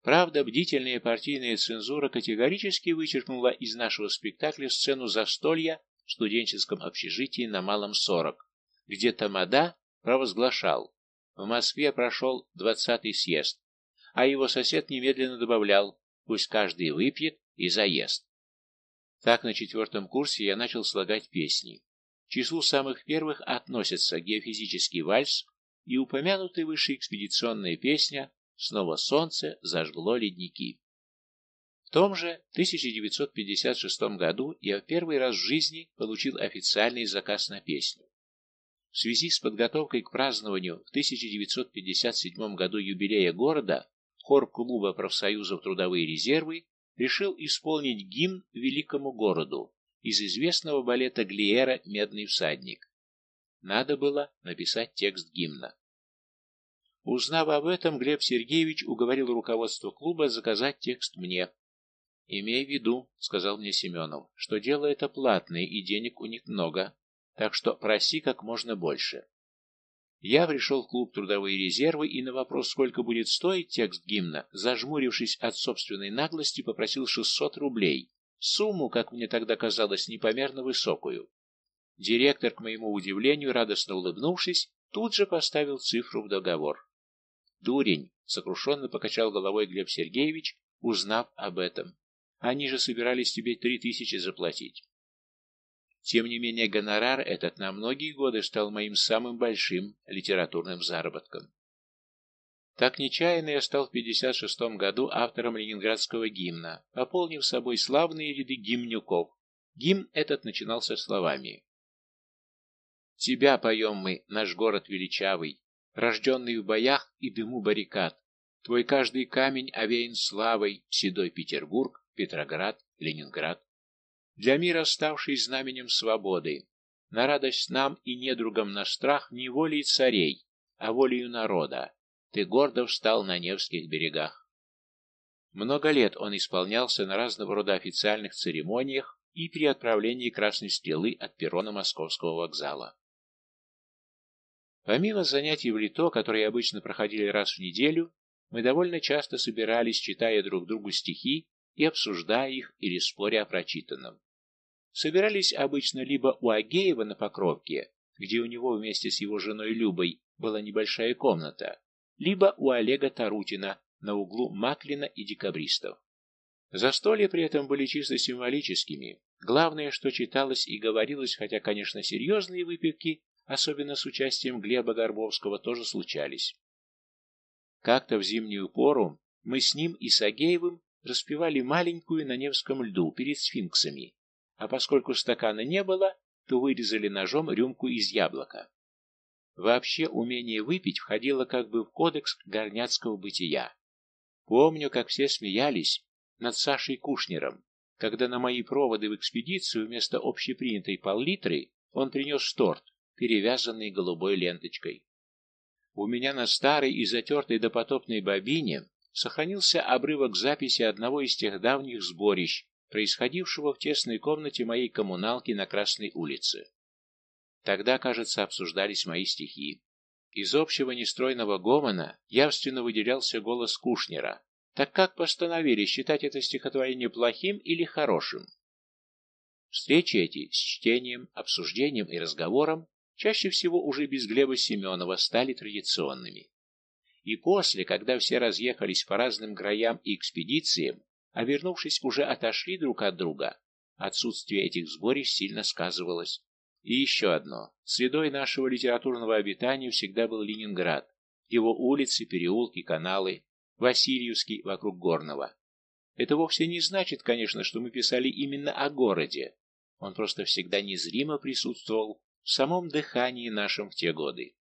Правда, бдительная партийная цензура категорически вычеркнула из нашего спектакля сцену застолья в студенческом общежитии на Малом 40, где Тамада провозглашал «В Москве прошел двадцатый съезд», а его сосед немедленно добавлял «Пусть каждый выпьет и заест». Так на четвертом курсе я начал слагать песни. К числу самых первых относятся геофизический вальс и упомянутая выше экспедиционная песня «Снова солнце зажгло ледники». В том же 1956 году я в первый раз в жизни получил официальный заказ на песню. В связи с подготовкой к празднованию в 1957 году юбилея города хор клуба профсоюзов «Трудовые резервы» решил исполнить гимн великому городу из известного балета Глиера «Медный всадник». Надо было написать текст гимна. Узнав об этом, Глеб Сергеевич уговорил руководство клуба заказать текст мне. «Имей в виду», — сказал мне Семенов, — «что дело это платное и денег у них много, так что проси как можно больше». Я пришел в клуб «Трудовые резервы» и на вопрос, сколько будет стоить текст гимна, зажмурившись от собственной наглости, попросил 600 рублей. Сумму, как мне тогда казалось, непомерно высокую. Директор, к моему удивлению, радостно улыбнувшись, тут же поставил цифру в договор. «Дурень!» — сокрушенно покачал головой Глеб Сергеевич, узнав об этом. «Они же собирались тебе три тысячи заплатить». Тем не менее, гонорар этот на многие годы стал моим самым большим литературным заработком. Так нечаянно я стал в 56 году автором ленинградского гимна, пополнив собой славные ряды гимнюков, Гимн этот начинался словами «Тебя поем мы, наш город величавый, рожденный в боях и дыму баррикад. Твой каждый камень овеян славой, седой Петербург, Петроград, Ленинград. Для мира ставший знаменем свободы, на радость нам и недругам на страх не волей царей, а волею народа, ты гордо встал на Невских берегах. Много лет он исполнялся на разного рода официальных церемониях и при отправлении Красной Стрелы от перрона Московского вокзала. Помимо занятий в Лито, которые обычно проходили раз в неделю, мы довольно часто собирались, читая друг другу стихи и обсуждая их или споря о прочитанном. Собирались обычно либо у Агеева на Покровке, где у него вместе с его женой Любой была небольшая комната, либо у Олега Тарутина на углу Маклина и Декабристов. Застолья при этом были чисто символическими. Главное, что читалось и говорилось, хотя, конечно, серьезные выпивки, особенно с участием Глеба Горбовского, тоже случались. Как-то в зимнюю пору мы с ним и с Агеевым распивали маленькую на Невском льду перед сфинксами, а поскольку стакана не было, то вырезали ножом рюмку из яблока. Вообще умение выпить входило как бы в кодекс горняцкого бытия. Помню, как все смеялись над Сашей Кушнером, когда на мои проводы в экспедицию вместо общепринятой пол-литры он принес торт, перевязанный голубой ленточкой. У меня на старой и затертой допотопной бобине сохранился обрывок записи одного из тех давних сборищ, происходившего в тесной комнате моей коммуналки на Красной улице. Тогда, кажется, обсуждались мои стихи. Из общего нестройного гомона явственно выделялся голос Кушнера, так как постановили считать это стихотворение плохим или хорошим. Встречи эти с чтением, обсуждением и разговором чаще всего уже без Глеба Семенова стали традиционными. И после, когда все разъехались по разным краям и экспедициям, а вернувшись уже отошли друг от друга, отсутствие этих сборищ сильно сказывалось. И еще одно. Средой нашего литературного обитания всегда был Ленинград, его улицы, переулки, каналы, Васильевский вокруг Горного. Это вовсе не значит, конечно, что мы писали именно о городе. Он просто всегда незримо присутствовал в самом дыхании нашем в те годы.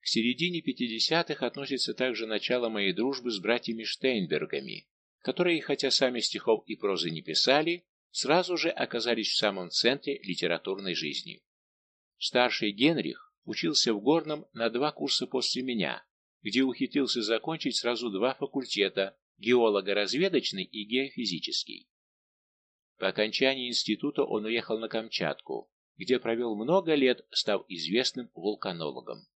К середине 50-х относится также начало моей дружбы с братьями Штейнбергами, которые, хотя сами стихов и прозы не писали, сразу же оказались в самом центре литературной жизни. Старший Генрих учился в Горном на два курса после меня, где ухитрился закончить сразу два факультета – геолого-разведочный и геофизический. По окончании института он уехал на Камчатку, где провел много лет, став известным вулканологом.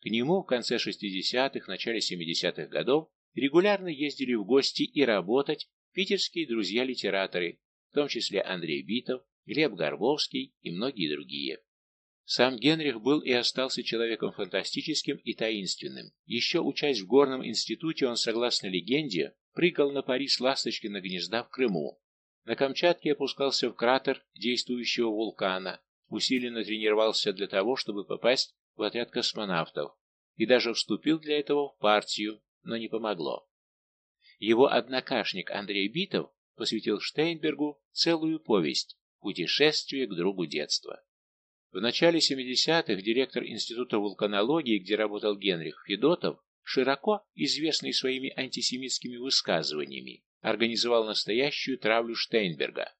К нему в конце 60-х, начале 70-х годов регулярно ездили в гости и работать питерские друзья-литераторы, в том числе Андрей Битов, Глеб Горбовский и многие другие. Сам Генрих был и остался человеком фантастическим и таинственным. Еще учась в горном институте, он, согласно легенде, прыгал на пари с ласточкино гнезда в Крыму. На Камчатке опускался в кратер действующего вулкана, усиленно тренировался для того, чтобы попасть в отряд космонавтов, и даже вступил для этого в партию, но не помогло. Его однокашник Андрей Битов посвятил Штейнбергу целую повесть «Путешествие к другу детства». В начале 70-х директор Института вулканологии, где работал Генрих Федотов, широко известный своими антисемитскими высказываниями, организовал настоящую травлю Штейнберга.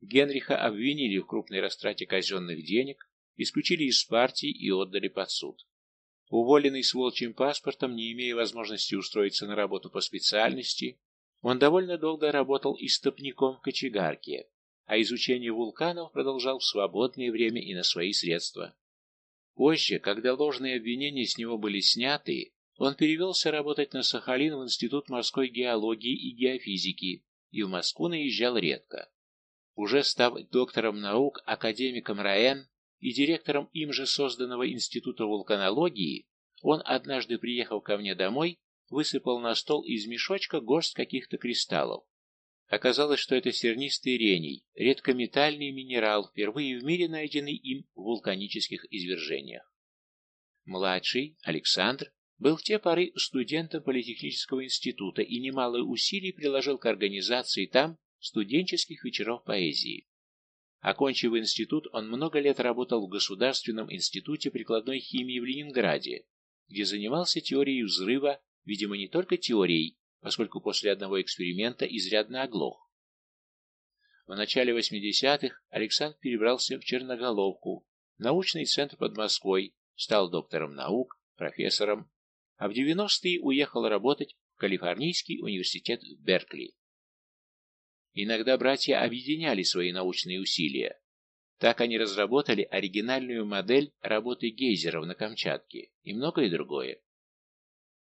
Генриха обвинили в крупной растрате казенных денег, исключили из партии и отдали под суд. Уволенный с волчьим паспортом, не имея возможности устроиться на работу по специальности, он довольно долго работал истопником в кочегарке, а изучение вулканов продолжал в свободное время и на свои средства. Позже, когда ложные обвинения с него были сняты, он перевелся работать на Сахалин в Институт морской геологии и геофизики и в Москву наезжал редко. Уже став доктором наук, академиком РАЭН, и директором им же созданного Института вулканологии, он, однажды приехав ко мне домой, высыпал на стол из мешочка горсть каких-то кристаллов. Оказалось, что это сернистый рений, редкометальный минерал, впервые в мире найденный им в вулканических извержениях. Младший, Александр, был в те поры студентом Политехнического института и немалые усилий приложил к организации там студенческих вечеров поэзии. Окончив институт, он много лет работал в Государственном институте прикладной химии в Ленинграде, где занимался теорией взрыва, видимо, не только теорией, поскольку после одного эксперимента изрядно оглох. В начале 80-х Александр перебрался в Черноголовку, научный центр под Москвой, стал доктором наук, профессором, а в 90-е уехал работать в Калифорнийский университет в Беркли. Иногда братья объединяли свои научные усилия. Так они разработали оригинальную модель работы гейзеров на Камчатке и многое другое.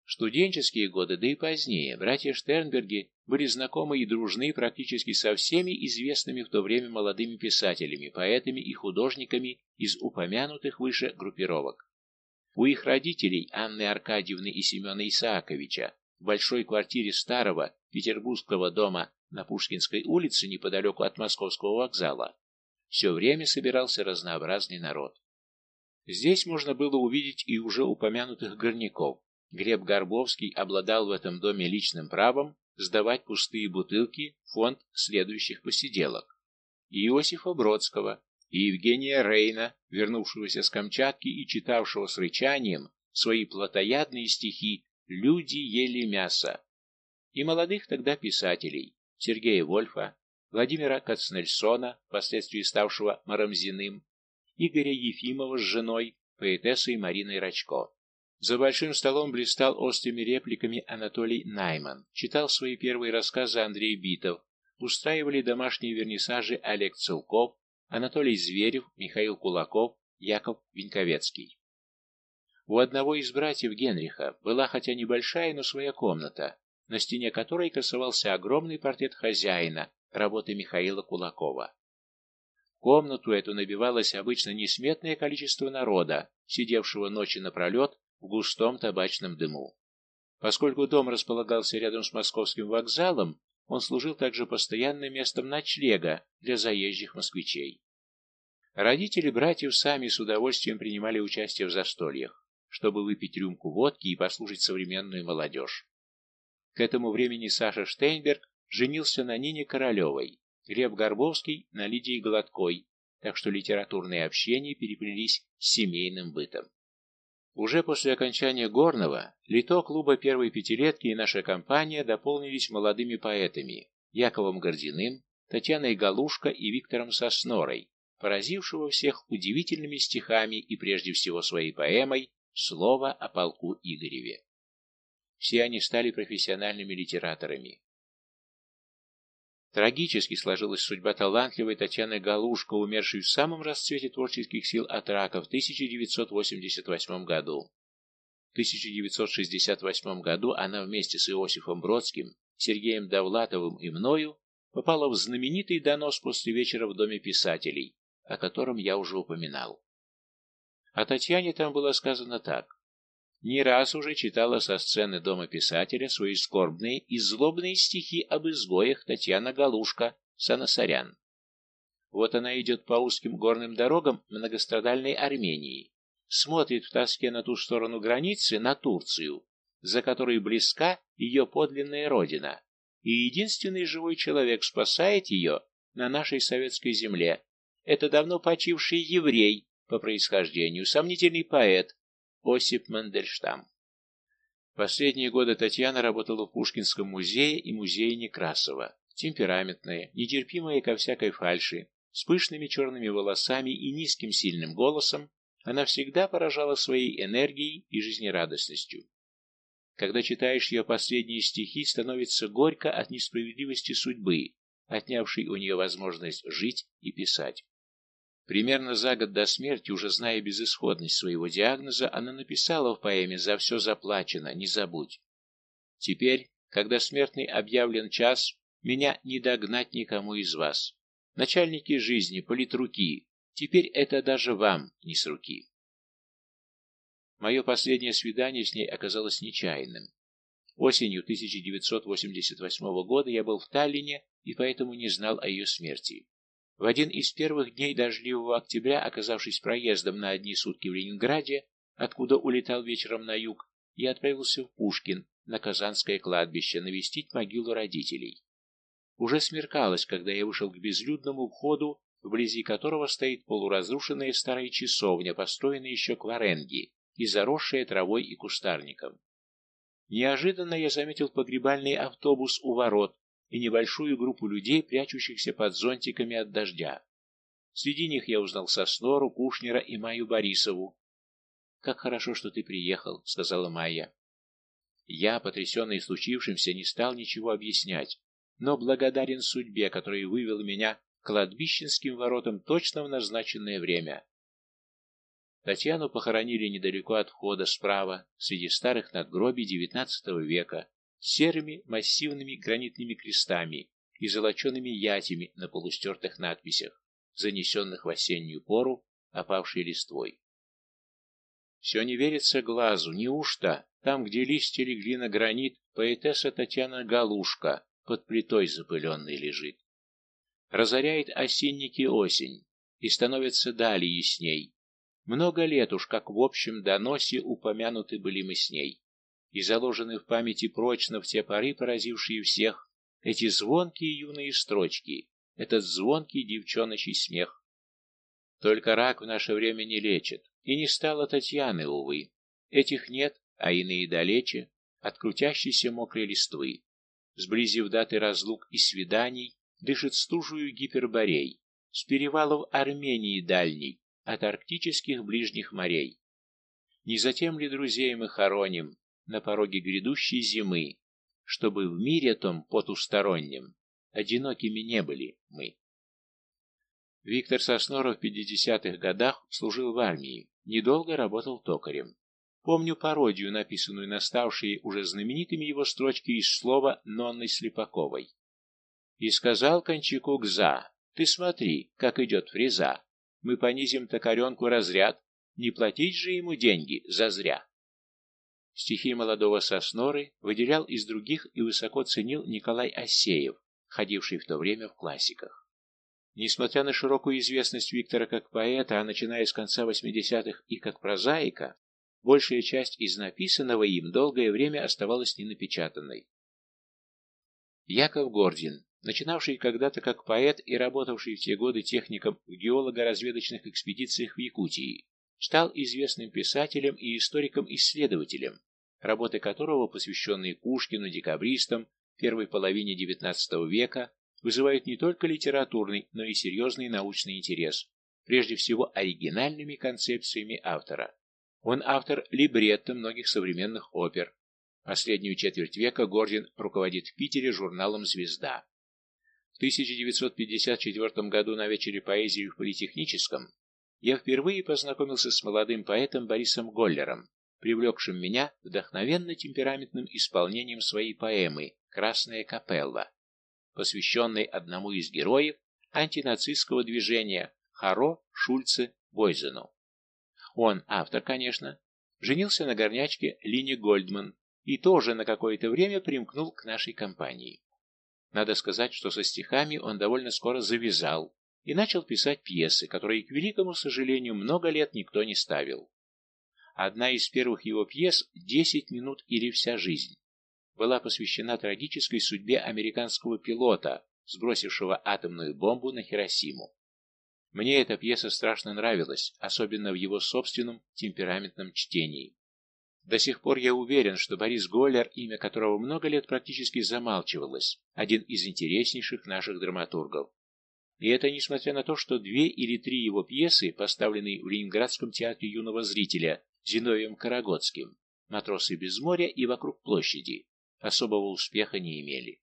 В студенческие годы, да и позднее, братья Штернберги были знакомы и дружны практически со всеми известными в то время молодыми писателями, поэтами и художниками из упомянутых выше группировок. У их родителей, Анны Аркадьевны и Семена Исааковича, в большой квартире старого петербургского дома на Пушкинской улице неподалеку от Московского вокзала, все время собирался разнообразный народ. Здесь можно было увидеть и уже упомянутых горняков. Глеб Горбовский обладал в этом доме личным правом сдавать пустые бутылки в фонд следующих посиделок. Иосифа Бродского, и Евгения Рейна, вернувшегося с Камчатки и читавшего с рычанием свои плотоядные стихи «Люди ели мясо», и молодых тогда писателей Сергея Вольфа, Владимира Кацнельсона, впоследствии ставшего Марамзиным, Игоря Ефимова с женой, поэтессой Мариной Рачко. За большим столом блистал острыми репликами Анатолий Найман, читал свои первые рассказы Андрей Битов, устраивали домашние вернисажи Олег Целков, Анатолий Зверев, Михаил Кулаков, Яков Винковецкий. У одного из братьев Генриха была хотя небольшая, но своя комната, на стене которой красовался огромный портрет хозяина, работы Михаила Кулакова. Комнату эту набивалось обычно несметное количество народа, сидевшего ночи напролет в густом табачном дыму. Поскольку дом располагался рядом с московским вокзалом, он служил также постоянным местом ночлега для заезжих москвичей. Родители братьев сами с удовольствием принимали участие в застольях, чтобы выпить рюмку водки и послушать современную молодежь. К этому времени Саша Штейнберг женился на Нине Королевой, Глеб Горбовский на Лидии Гладкой, так что литературные общения переплелись с семейным бытом. Уже после окончания Горного лито клуба первой пятилетки и наша компания дополнились молодыми поэтами Яковом Гординым, Татьяной Галушко и Виктором Соснорой, поразившего всех удивительными стихами и прежде всего своей поэмой «Слово о полку Игореве». Все они стали профессиональными литераторами. Трагически сложилась судьба талантливой Татьяны Галушко, умершей в самом расцвете творческих сил от рака в 1988 году. В 1968 году она вместе с Иосифом Бродским, Сергеем Довлатовым и мною попала в знаменитый донос после вечера в Доме писателей, о котором я уже упоминал. О Татьяне там было сказано так. Не раз уже читала со сцены Дома писателя свои скорбные и злобные стихи об изгоях Татьяна Галушка, Санасарян. Вот она идет по узким горным дорогам многострадальной Армении, смотрит в тоске на ту сторону границы, на Турцию, за которой близка ее подлинная родина, и единственный живой человек спасает ее на нашей советской земле. Это давно почивший еврей по происхождению, сомнительный поэт, Осип Мандельштам. Последние годы Татьяна работала в Пушкинском музее и музее Некрасова. Темпераментная, нетерпимая ко всякой фальши, с пышными черными волосами и низким сильным голосом, она всегда поражала своей энергией и жизнерадостностью. Когда читаешь ее последние стихи, становится горько от несправедливости судьбы, отнявшей у нее возможность жить и писать. Примерно за год до смерти, уже зная безысходность своего диагноза, она написала в поэме «За все заплачено, не забудь». Теперь, когда смертный объявлен час, меня не догнать никому из вас. Начальники жизни, политруки, теперь это даже вам не с руки. Мое последнее свидание с ней оказалось нечаянным. Осенью 1988 года я был в Таллине и поэтому не знал о ее смерти. В один из первых дней дождливого октября, оказавшись проездом на одни сутки в Ленинграде, откуда улетал вечером на юг, я отправился в Пушкин, на Казанское кладбище, навестить могилу родителей. Уже смеркалось, когда я вышел к безлюдному входу вблизи которого стоит полуразрушенная старая часовня, построенная еще к Варенги и заросшая травой и кустарником. Неожиданно я заметил погребальный автобус у ворот и небольшую группу людей, прячущихся под зонтиками от дождя. Среди них я узнал Соснору, Кушнера и Майю Борисову. «Как хорошо, что ты приехал», — сказала Майя. Я, потрясенный случившимся, не стал ничего объяснять, но благодарен судьбе, которая вывела меня к кладбищенским воротам точно в назначенное время. Татьяну похоронили недалеко от входа справа, среди старых надгробий XIX века, серыми массивными гранитными крестами и золочеными ятями на полустертых надписях, занесенных в осеннюю пору опавшей листвой. Все не верится глазу, неужто там, где листья легли на гранит, поэтесса Татьяна Галушка под плитой запыленной лежит. Разоряет осенники осень, и становится далее ясней, много лет уж, как в общем доносе, упомянуты были мы с ней, и заложены в памяти прочно в те поры, поразившие всех, эти звонкие юные строчки, этот звонкий девчоночий смех. Только рак в наше время не лечит, и не стало Татьяны, увы. Этих нет, а иные далече, от крутящейся мокрой листвы. Сблизив даты разлук и свиданий, дышит стужую гиперборей, с перевалов Армении дальней, от арктических ближних морей. Не затем ли друзей мы хороним на пороге грядущей зимы, чтобы в мире том потустороннем одинокими не были мы? Виктор Сосноров в 50-х годах служил в армии, недолго работал токарем. Помню пародию, написанную на ставшие уже знаменитыми его строчки из слова Нонны Слепаковой. «И сказал Кончаку Гза, ты смотри, как идет фреза, мы понизим токаренку разряд, не платить же ему деньги зазря. Стихи молодого Сосноры выделял из других и высоко ценил Николай Осеев, ходивший в то время в классиках. Несмотря на широкую известность Виктора как поэта, а начиная с конца 80-х и как прозаика, большая часть из написанного им долгое время оставалась ненапечатанной. Яков Гордин начинавший когда-то как поэт и работавший в те годы техником в геолого-разведочных экспедициях в Якутии, стал известным писателем и историком-исследователем, работы которого, посвященные Пушкину, декабристам, первой половине XIX века, вызывают не только литературный, но и серьезный научный интерес, прежде всего оригинальными концепциями автора. Он автор либретто многих современных опер. Последнюю четверть века Гордин руководит в Питере журналом «Звезда». В 1954 году на вечере поэзии в Политехническом я впервые познакомился с молодым поэтом Борисом Голлером, привлекшим меня вдохновенно темпераментным исполнением своей поэмы «Красная капелла», посвященной одному из героев антинацистского движения Харо Шульце Бойзену. Он, автор, конечно, женился на горнячке Лине Гольдман и тоже на какое-то время примкнул к нашей компании. Надо сказать, что со стихами он довольно скоро завязал и начал писать пьесы, которые, к великому сожалению, много лет никто не ставил. Одна из первых его пьес «Десять минут или вся жизнь» была посвящена трагической судьбе американского пилота, сбросившего атомную бомбу на Хиросиму. Мне эта пьеса страшно нравилась, особенно в его собственном темпераментном чтении. До сих пор я уверен, что Борис Голлер, имя которого много лет практически замалчивалось, один из интереснейших наших драматургов. И это несмотря на то, что две или три его пьесы, поставленные в Ленинградском театре юного зрителя Зиновием Карагодским, «Матросы без моря» и «Вокруг площади», особого успеха не имели.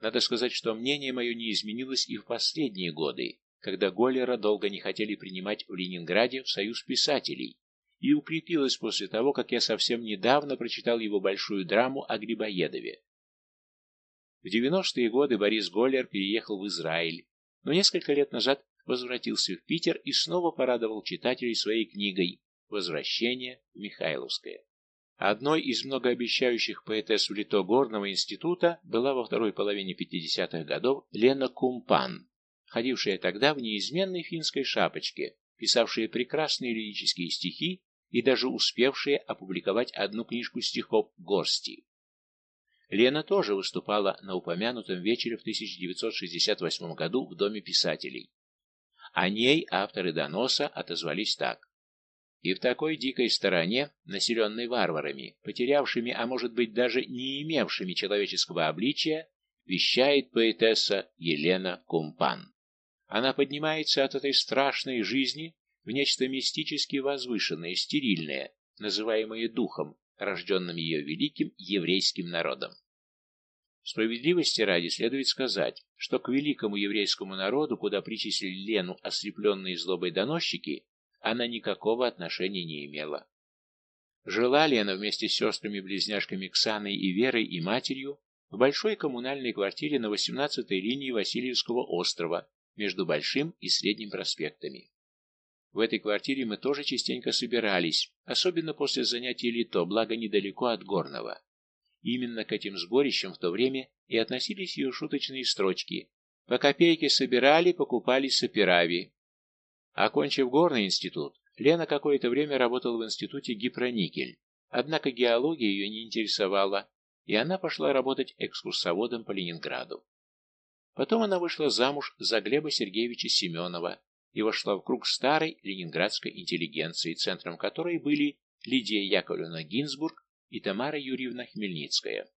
Надо сказать, что мнение мое не изменилось и в последние годы, когда Голлера долго не хотели принимать в Ленинграде в Союз писателей, и укрепилась после того, как я совсем недавно прочитал его большую драму о Грибоедове. В 90-е годы Борис Голлер переехал в Израиль, но несколько лет назад возвратился в Питер и снова порадовал читателей своей книгой «Возвращение в Михайловское». Одной из многообещающих поэтесс в Литогорного института была во второй половине 50-х годов Лена Кумпан, ходившая тогда в неизменной финской шапочке, писавшая прекрасные лирические стихи и даже успевшие опубликовать одну книжку стихов горсти. Лена тоже выступала на упомянутом вечере в 1968 году в Доме писателей. О ней авторы доноса отозвались так. И в такой дикой стороне, населенной варварами, потерявшими, а может быть даже не имевшими человеческого обличия, вещает поэтесса Елена Кумпан. Она поднимается от этой страшной жизни в нечто мистически возвышенное, стерильное, называемое духом, рожденным ее великим еврейским народом. Справедливости ради следует сказать, что к великому еврейскому народу, куда причислили Лену ослепленные злобой доносчики, она никакого отношения не имела. Жила Лена вместе с сестрами-близняшками Ксаной и Верой и матерью в большой коммунальной квартире на 18-й линии Васильевского острова между Большим и Средним проспектами. В этой квартире мы тоже частенько собирались, особенно после занятий лито, благо недалеко от Горного. Именно к этим сборищам в то время и относились ее шуточные строчки. По копейке собирали, покупали сапирави. Окончив горный институт, Лена какое-то время работала в институте гипроникель, однако геология ее не интересовала, и она пошла работать экскурсоводом по Ленинграду. Потом она вышла замуж за Глеба Сергеевича Семенова и вошла в круг старой ленинградской интеллигенции, центром которой были Лидия Яковлевна Гинзбург и Тамара Юрьевна Хмельницкая.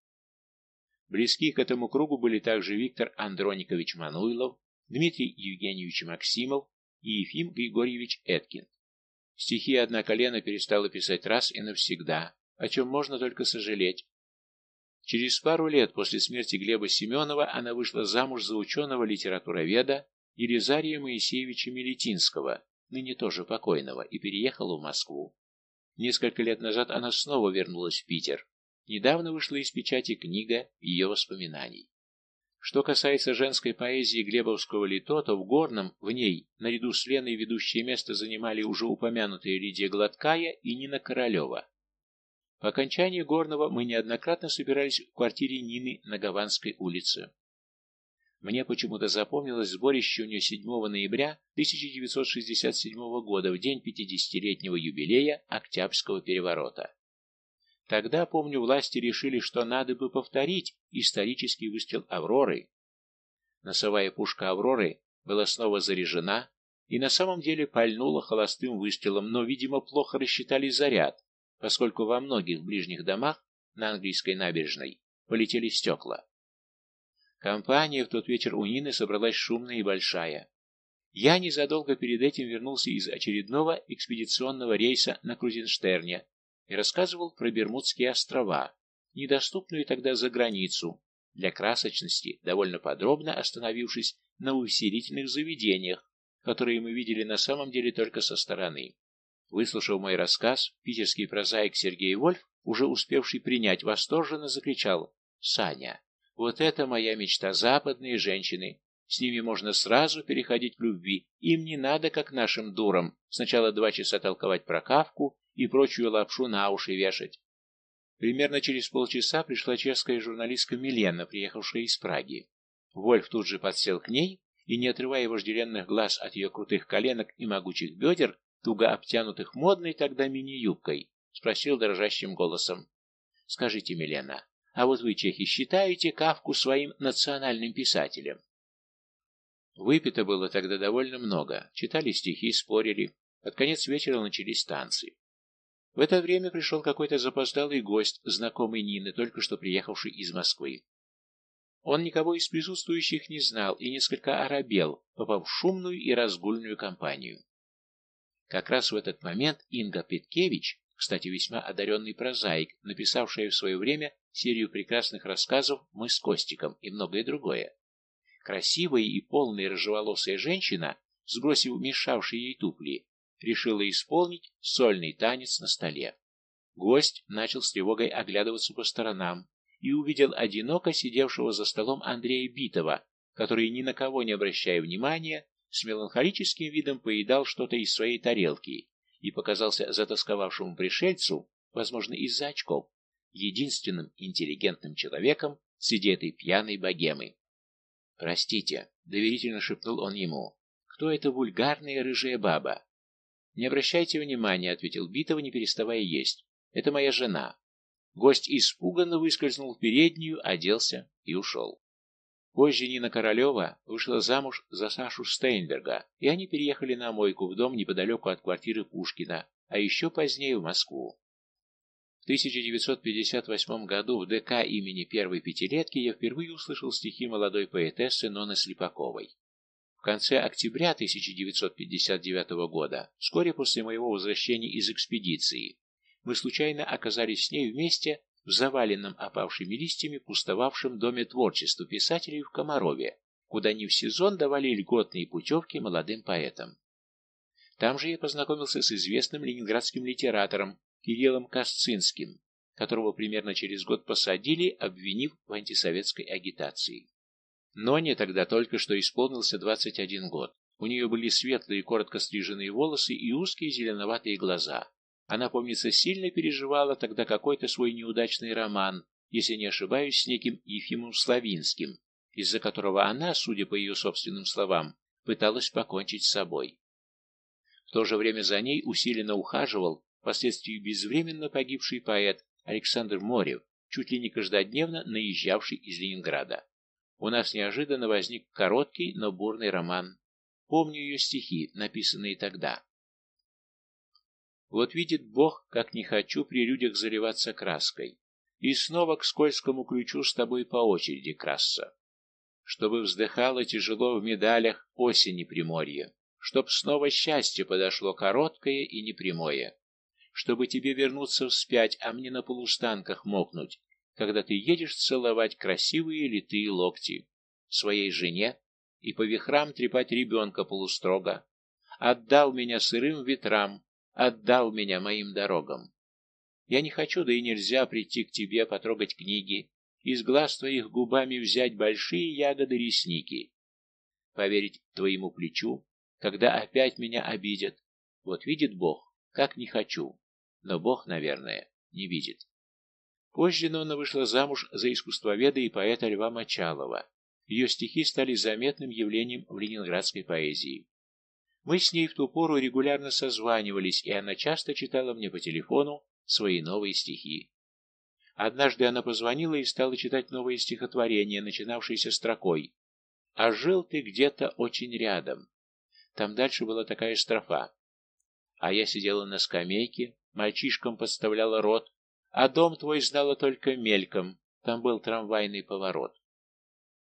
Близки к этому кругу были также Виктор Андроникович Мануйлов, Дмитрий Евгеньевич Максимов и Ефим Григорьевич Эткин. Стихи, однако, Лена перестала писать раз и навсегда, о чем можно только сожалеть, Через пару лет после смерти Глеба Семенова она вышла замуж за ученого-литературоведа Елизария Моисеевича Мелетинского, ныне тоже покойного, и переехала в Москву. Несколько лет назад она снова вернулась в Питер. Недавно вышла из печати книга ее воспоминаний. Что касается женской поэзии Глебовского лито, то в Горном в ней, наряду с Леной, ведущее место занимали уже упомянутые Лидия Гладкая и Нина Королева. По окончании Горного мы неоднократно собирались в квартире Нины на Гаванской улице. Мне почему-то запомнилось сборище у нее 7 ноября 1967 года, в день 50-летнего юбилея Октябрьского переворота. Тогда, помню, власти решили, что надо бы повторить исторический выстрел «Авроры». Носовая пушка «Авроры» была снова заряжена и на самом деле пальнула холостым выстрелом, но, видимо, плохо рассчитали заряд, поскольку во многих ближних домах на английской набережной полетели стекла. Компания в тот вечер у Нины собралась шумная и большая. Я незадолго перед этим вернулся из очередного экспедиционного рейса на Крузенштерне и рассказывал про Бермудские острова, недоступную тогда за границу, для красочности, довольно подробно остановившись на увеселительных заведениях, которые мы видели на самом деле только со стороны. Выслушав мой рассказ, питерский прозаик Сергей Вольф, уже успевший принять, восторженно закричал «Саня, вот это моя мечта, западные женщины! С ними можно сразу переходить к любви, им не надо, как нашим дурам, сначала два часа толковать про кавку и прочую лапшу на уши вешать». Примерно через полчаса пришла чешская журналистка Милена, приехавшая из Праги. Вольф тут же подсел к ней и, не отрывая вожделенных глаз от ее крутых коленок и могучих бедер, туго обтянутых модной тогда мини-юбкой, спросил дрожащим голосом. — Скажите, Милена, а вот вы, чехи, считаете Кавку своим национальным писателем? Выпито было тогда довольно много, читали стихи, спорили. Под конец вечера начались танцы. В это время пришел какой-то запоздалый гость, знакомый Нины, только что приехавший из Москвы. Он никого из присутствующих не знал и несколько оробел, попав в шумную и разгульную компанию. Как раз в этот момент Инга Петкевич, кстати, весьма одаренный прозаик, написавшая в свое время серию прекрасных рассказов «Мы с Костиком» и многое другое. Красивая и полная рыжеволосая женщина, сбросив мешавшие ей тупли, решила исполнить сольный танец на столе. Гость начал с тревогой оглядываться по сторонам и увидел одиноко сидевшего за столом Андрея Битова, который, ни на кого не обращая внимания, с меланхолическим видом поедал что-то из своей тарелки и показался затасковавшему пришельцу, возможно, из-за очков, единственным интеллигентным человеком среди этой пьяной богемы. «Простите», — доверительно шепнул он ему, — «кто эта вульгарная рыжая баба?» «Не обращайте внимания», — ответил Битова, не переставая есть. «Это моя жена». Гость испуганно выскользнул в переднюю, оделся и ушел. Позже Нина Королева вышла замуж за Сашу Стейнберга, и они переехали на мойку в дом неподалеку от квартиры Пушкина, а еще позднее в Москву. В 1958 году в ДК имени первой пятилетки я впервые услышал стихи молодой поэтессы Ноны Слепаковой. Конце октября 1959 года, вскоре после моего возвращения из экспедиции, мы случайно оказались с ней вместе в заваленном опавшими листьями пустовавшем доме творчества писателей в Комарове, куда не в сезон давали льготные путевки молодым поэтам. Там же я познакомился с известным ленинградским литератором Кириллом Касцинским, которого примерно через год посадили, обвинив в антисоветской агитации. Ноне тогда только что исполнился 21 год. У нее были светлые, коротко стриженные волосы и узкие зеленоватые глаза. Она, помнится, сильно переживала тогда какой-то свой неудачный роман, если не ошибаюсь, с неким Ефимом Славинским, из-за которого она, судя по ее собственным словам, пыталась покончить с собой. В то же время за ней усиленно ухаживал, впоследствии безвременно погибший поэт Александр Морев, чуть ли не каждодневно наезжавший из Ленинграда. У нас неожиданно возник короткий, но бурный роман. Помню ее стихи, написанные тогда. Вот видит Бог, как не хочу при людях заливаться краской, и снова к скользкому ключу с тобой по очереди красться. Чтобы вздыхало тяжело в медалях осени приморье, чтоб снова счастье подошло короткое и непрямое, чтобы тебе вернуться вспять, а мне на полустанках мокнуть, когда ты едешь целовать красивые литые локти своей жене и по вихрам трепать ребенка полустрого. Отдал меня сырым ветрам, отдал меня моим дорогам. Я не хочу, да и нельзя прийти к тебе, потрогать книги, из глаз твоих губами взять большие ягоды ресники, поверить твоему плечу, когда опять меня обидят. Вот видит Бог, как не хочу, но Бог, наверное, не видит. Позже Нонна вышла замуж за искусствоведа и поэта Льва Мочалова. Ее стихи стали заметным явлением в ленинградской поэзии. Мы с ней в ту пору регулярно созванивались, и она часто читала мне по телефону свои новые стихи. Однажды она позвонила и стала читать новое стихотворение, начинавшееся строкой «А жил ты где-то очень рядом». Там дальше была такая строфа. А я сидела на скамейке, мальчишкам подставляла рот, а дом твой знала только мельком, там был трамвайный поворот.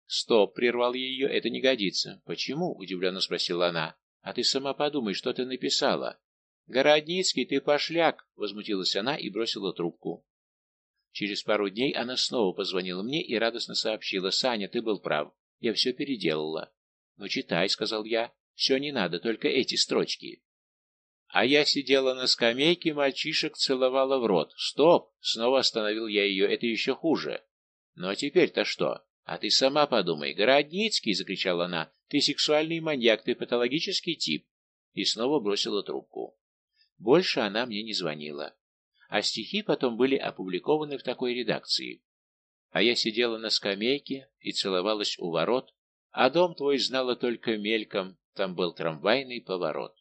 «Стоп!» — прервал ее, — «это не годится». «Почему?» — удивленно спросила она. А ты сама подумай, что ты написала. Городницкий, ты пошляк, возмутилась она и бросила трубку. Через пару дней она снова позвонила мне и радостно сообщила. Саня, ты был прав. Я все переделала. Ну, читай, сказал я. Все не надо, только эти строчки. А я сидела на скамейке, мальчишек целовала в рот. Стоп! Снова остановил я ее. Это еще хуже. А теперь-то что? А ты сама подумай. Городницкий, закричала она. Ты сексуальный маньяк, ты патологический тип. И снова бросила трубку. Больше она мне не звонила. А стихи потом были опубликованы в такой редакции. А я сидела на скамейке и целовалась у ворот, а дом твой знала только мельком, там был трамвайный поворот.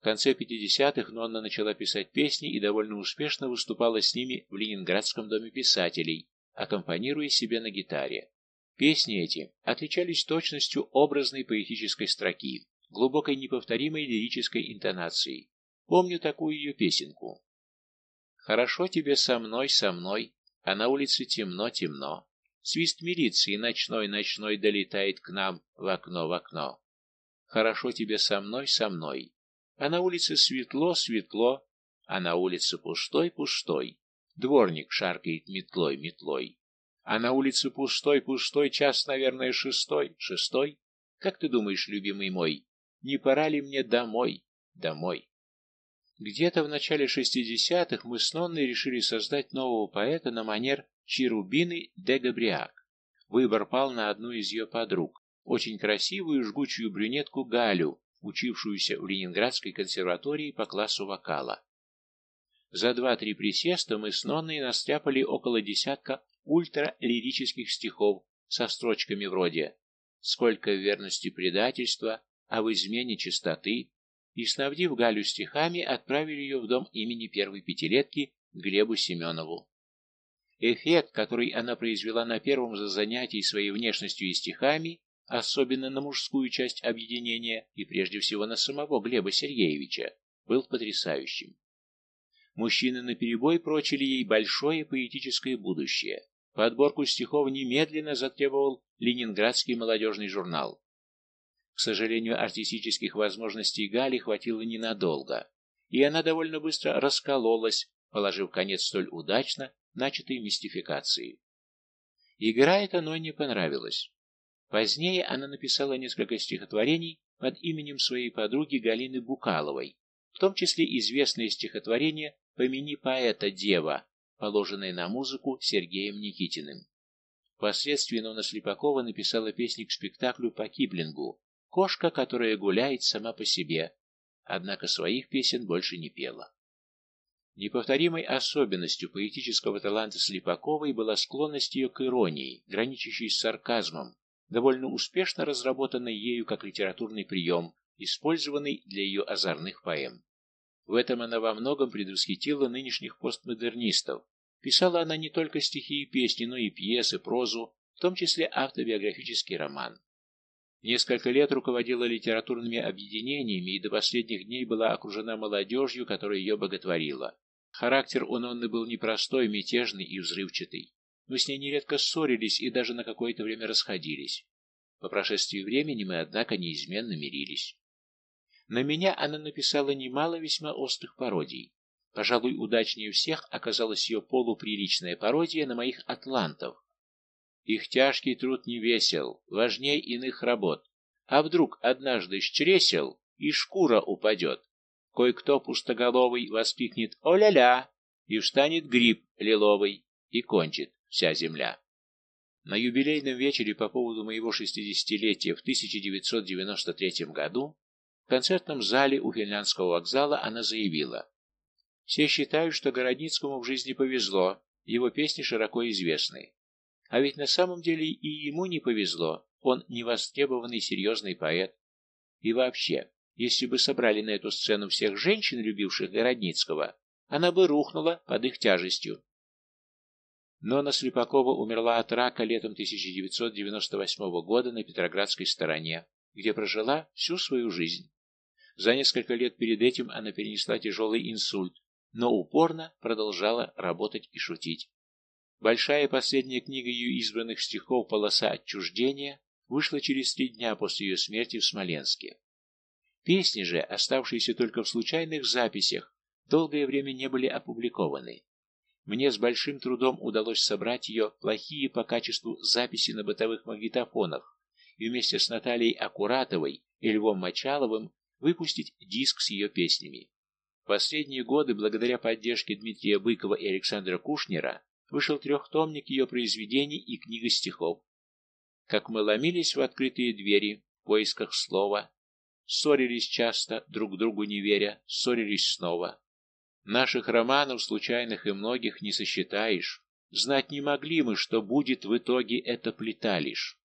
В конце 50-х Нонна начала писать песни и довольно успешно выступала с ними в Ленинградском доме писателей, аккомпанируя себе на гитаре. Песни эти отличались точностью образной поэтической строки, глубокой неповторимой лирической интонацией. Помню такую ее песенку. «Хорошо тебе со мной, со мной, а на улице темно-темно. Свист милиции ночной-ночной долетает к нам в окно в окно. Хорошо тебе со мной, со мной, а на улице светло-светло, а на улице пустой-пустой. Дворник шаркает метлой-метлой. А на улице пустой-пустой, час, наверное, шестой. Шестой? Как ты думаешь, любимый мой, не пора ли мне домой? Домой. Где-то в начале шестидесятых мы с Нонной решили создать нового поэта на манер Чирубины де Габриак. Выбор пал на одну из ее подруг, очень красивую жгучую брюнетку Галю, учившуюся в Ленинградской консерватории по классу вокала. За два-три присеста мы с Нонной настряпали около десятка ультралирических стихов со строчками вроде «Сколько верности предательства, а в измене чистоты», и, снабдив Галю стихами, отправили ее в дом имени первой пятилетки Глебу Семенову. Эффект, который она произвела на первом за занятии своей внешностью и стихами, особенно на мужскую часть объединения и прежде всего на самого Глеба Сергеевича, был потрясающим. Мужчины наперебой прочили ей большое поэтическое будущее. Подборку стихов немедленно затребовал Ленинградский молодежный журнал. К сожалению, артистических возможностей Гали хватило ненадолго, и она довольно быстро раскололась, положив конец столь удачно начатой мистификации. Игра эта Ной не понравилась. Позднее она написала несколько стихотворений под именем своей подруги Галины Букаловой, в том числе известное стихотворение «Помяни поэта, дева», положенное на музыку Сергеем Никитиным. Впоследствии Нона Слепакова написала песни к спектаклю по Киплингу «Кошка, которая гуляет сама по себе», однако своих песен больше не пела. Неповторимой особенностью поэтического таланта Слепаковой была склонность ее к иронии, граничащей с сарказмом, довольно успешно разработанный ею как литературный прием, использованный для ее озорных поэм. В этом она во многом предвосхитила нынешних постмодернистов. Писала она не только стихи и песни, но и пьесы, прозу, в том числе автобиографический роман. Несколько лет руководила литературными объединениями и до последних дней была окружена молодежью, которая ее боготворила. Характер у Нонны был непростой, мятежный и взрывчатый. Мы с ней нередко ссорились и даже на какое-то время расходились. По прошествии времени мы, однако, неизменно мирились. На меня она написала немало весьма острых пародий. Пожалуй, удачнее всех оказалась ее полуприличная пародия на моих атлантов. Их тяжкий труд не весел, важнее иных работ. А вдруг однажды с чресел и шкура упадет? Кое-кто пустоголовый воскликнет «О-ля-ля!» и встанет гриб лиловый и кончит вся земля. На юбилейном вечере по поводу моего шестидесятилетия в 1993 году в концертном зале у финляндского вокзала она заявила «Все считают, что Городницкому в жизни повезло, его песни широко известны. А ведь на самом деле и ему не повезло, он невостребованный серьезный поэт. И вообще, если бы собрали на эту сцену всех женщин, любивших Городницкого, она бы рухнула под их тяжестью. Нона Слепакова умерла от рака летом 1998 года на Петроградской стороне, где прожила всю свою жизнь. За несколько лет перед этим она перенесла тяжелый инсульт, но упорно продолжала работать и шутить. Большая последняя книга ее избранных стихов «Полоса отчуждения» вышла через три дня после ее смерти в Смоленске. Песни же, оставшиеся только в случайных записях, долгое время не были опубликованы. Мне с большим трудом удалось собрать ее плохие по качеству записи на бытовых магнитофонах и вместе с Натальей Акуратовой и Львом Мочаловым выпустить диск с ее песнями. В последние годы, благодаря поддержке Дмитрия Быкова и Александра Кушнера, вышел трехтомник ее произведений и книга стихов. Как мы ломились в открытые двери в поисках слова, ссорились часто, друг другу не веря, ссорились снова. Наших романов, случайных и многих, не сосчитаешь. Знать не могли мы, что будет в итоге эта плита лишь.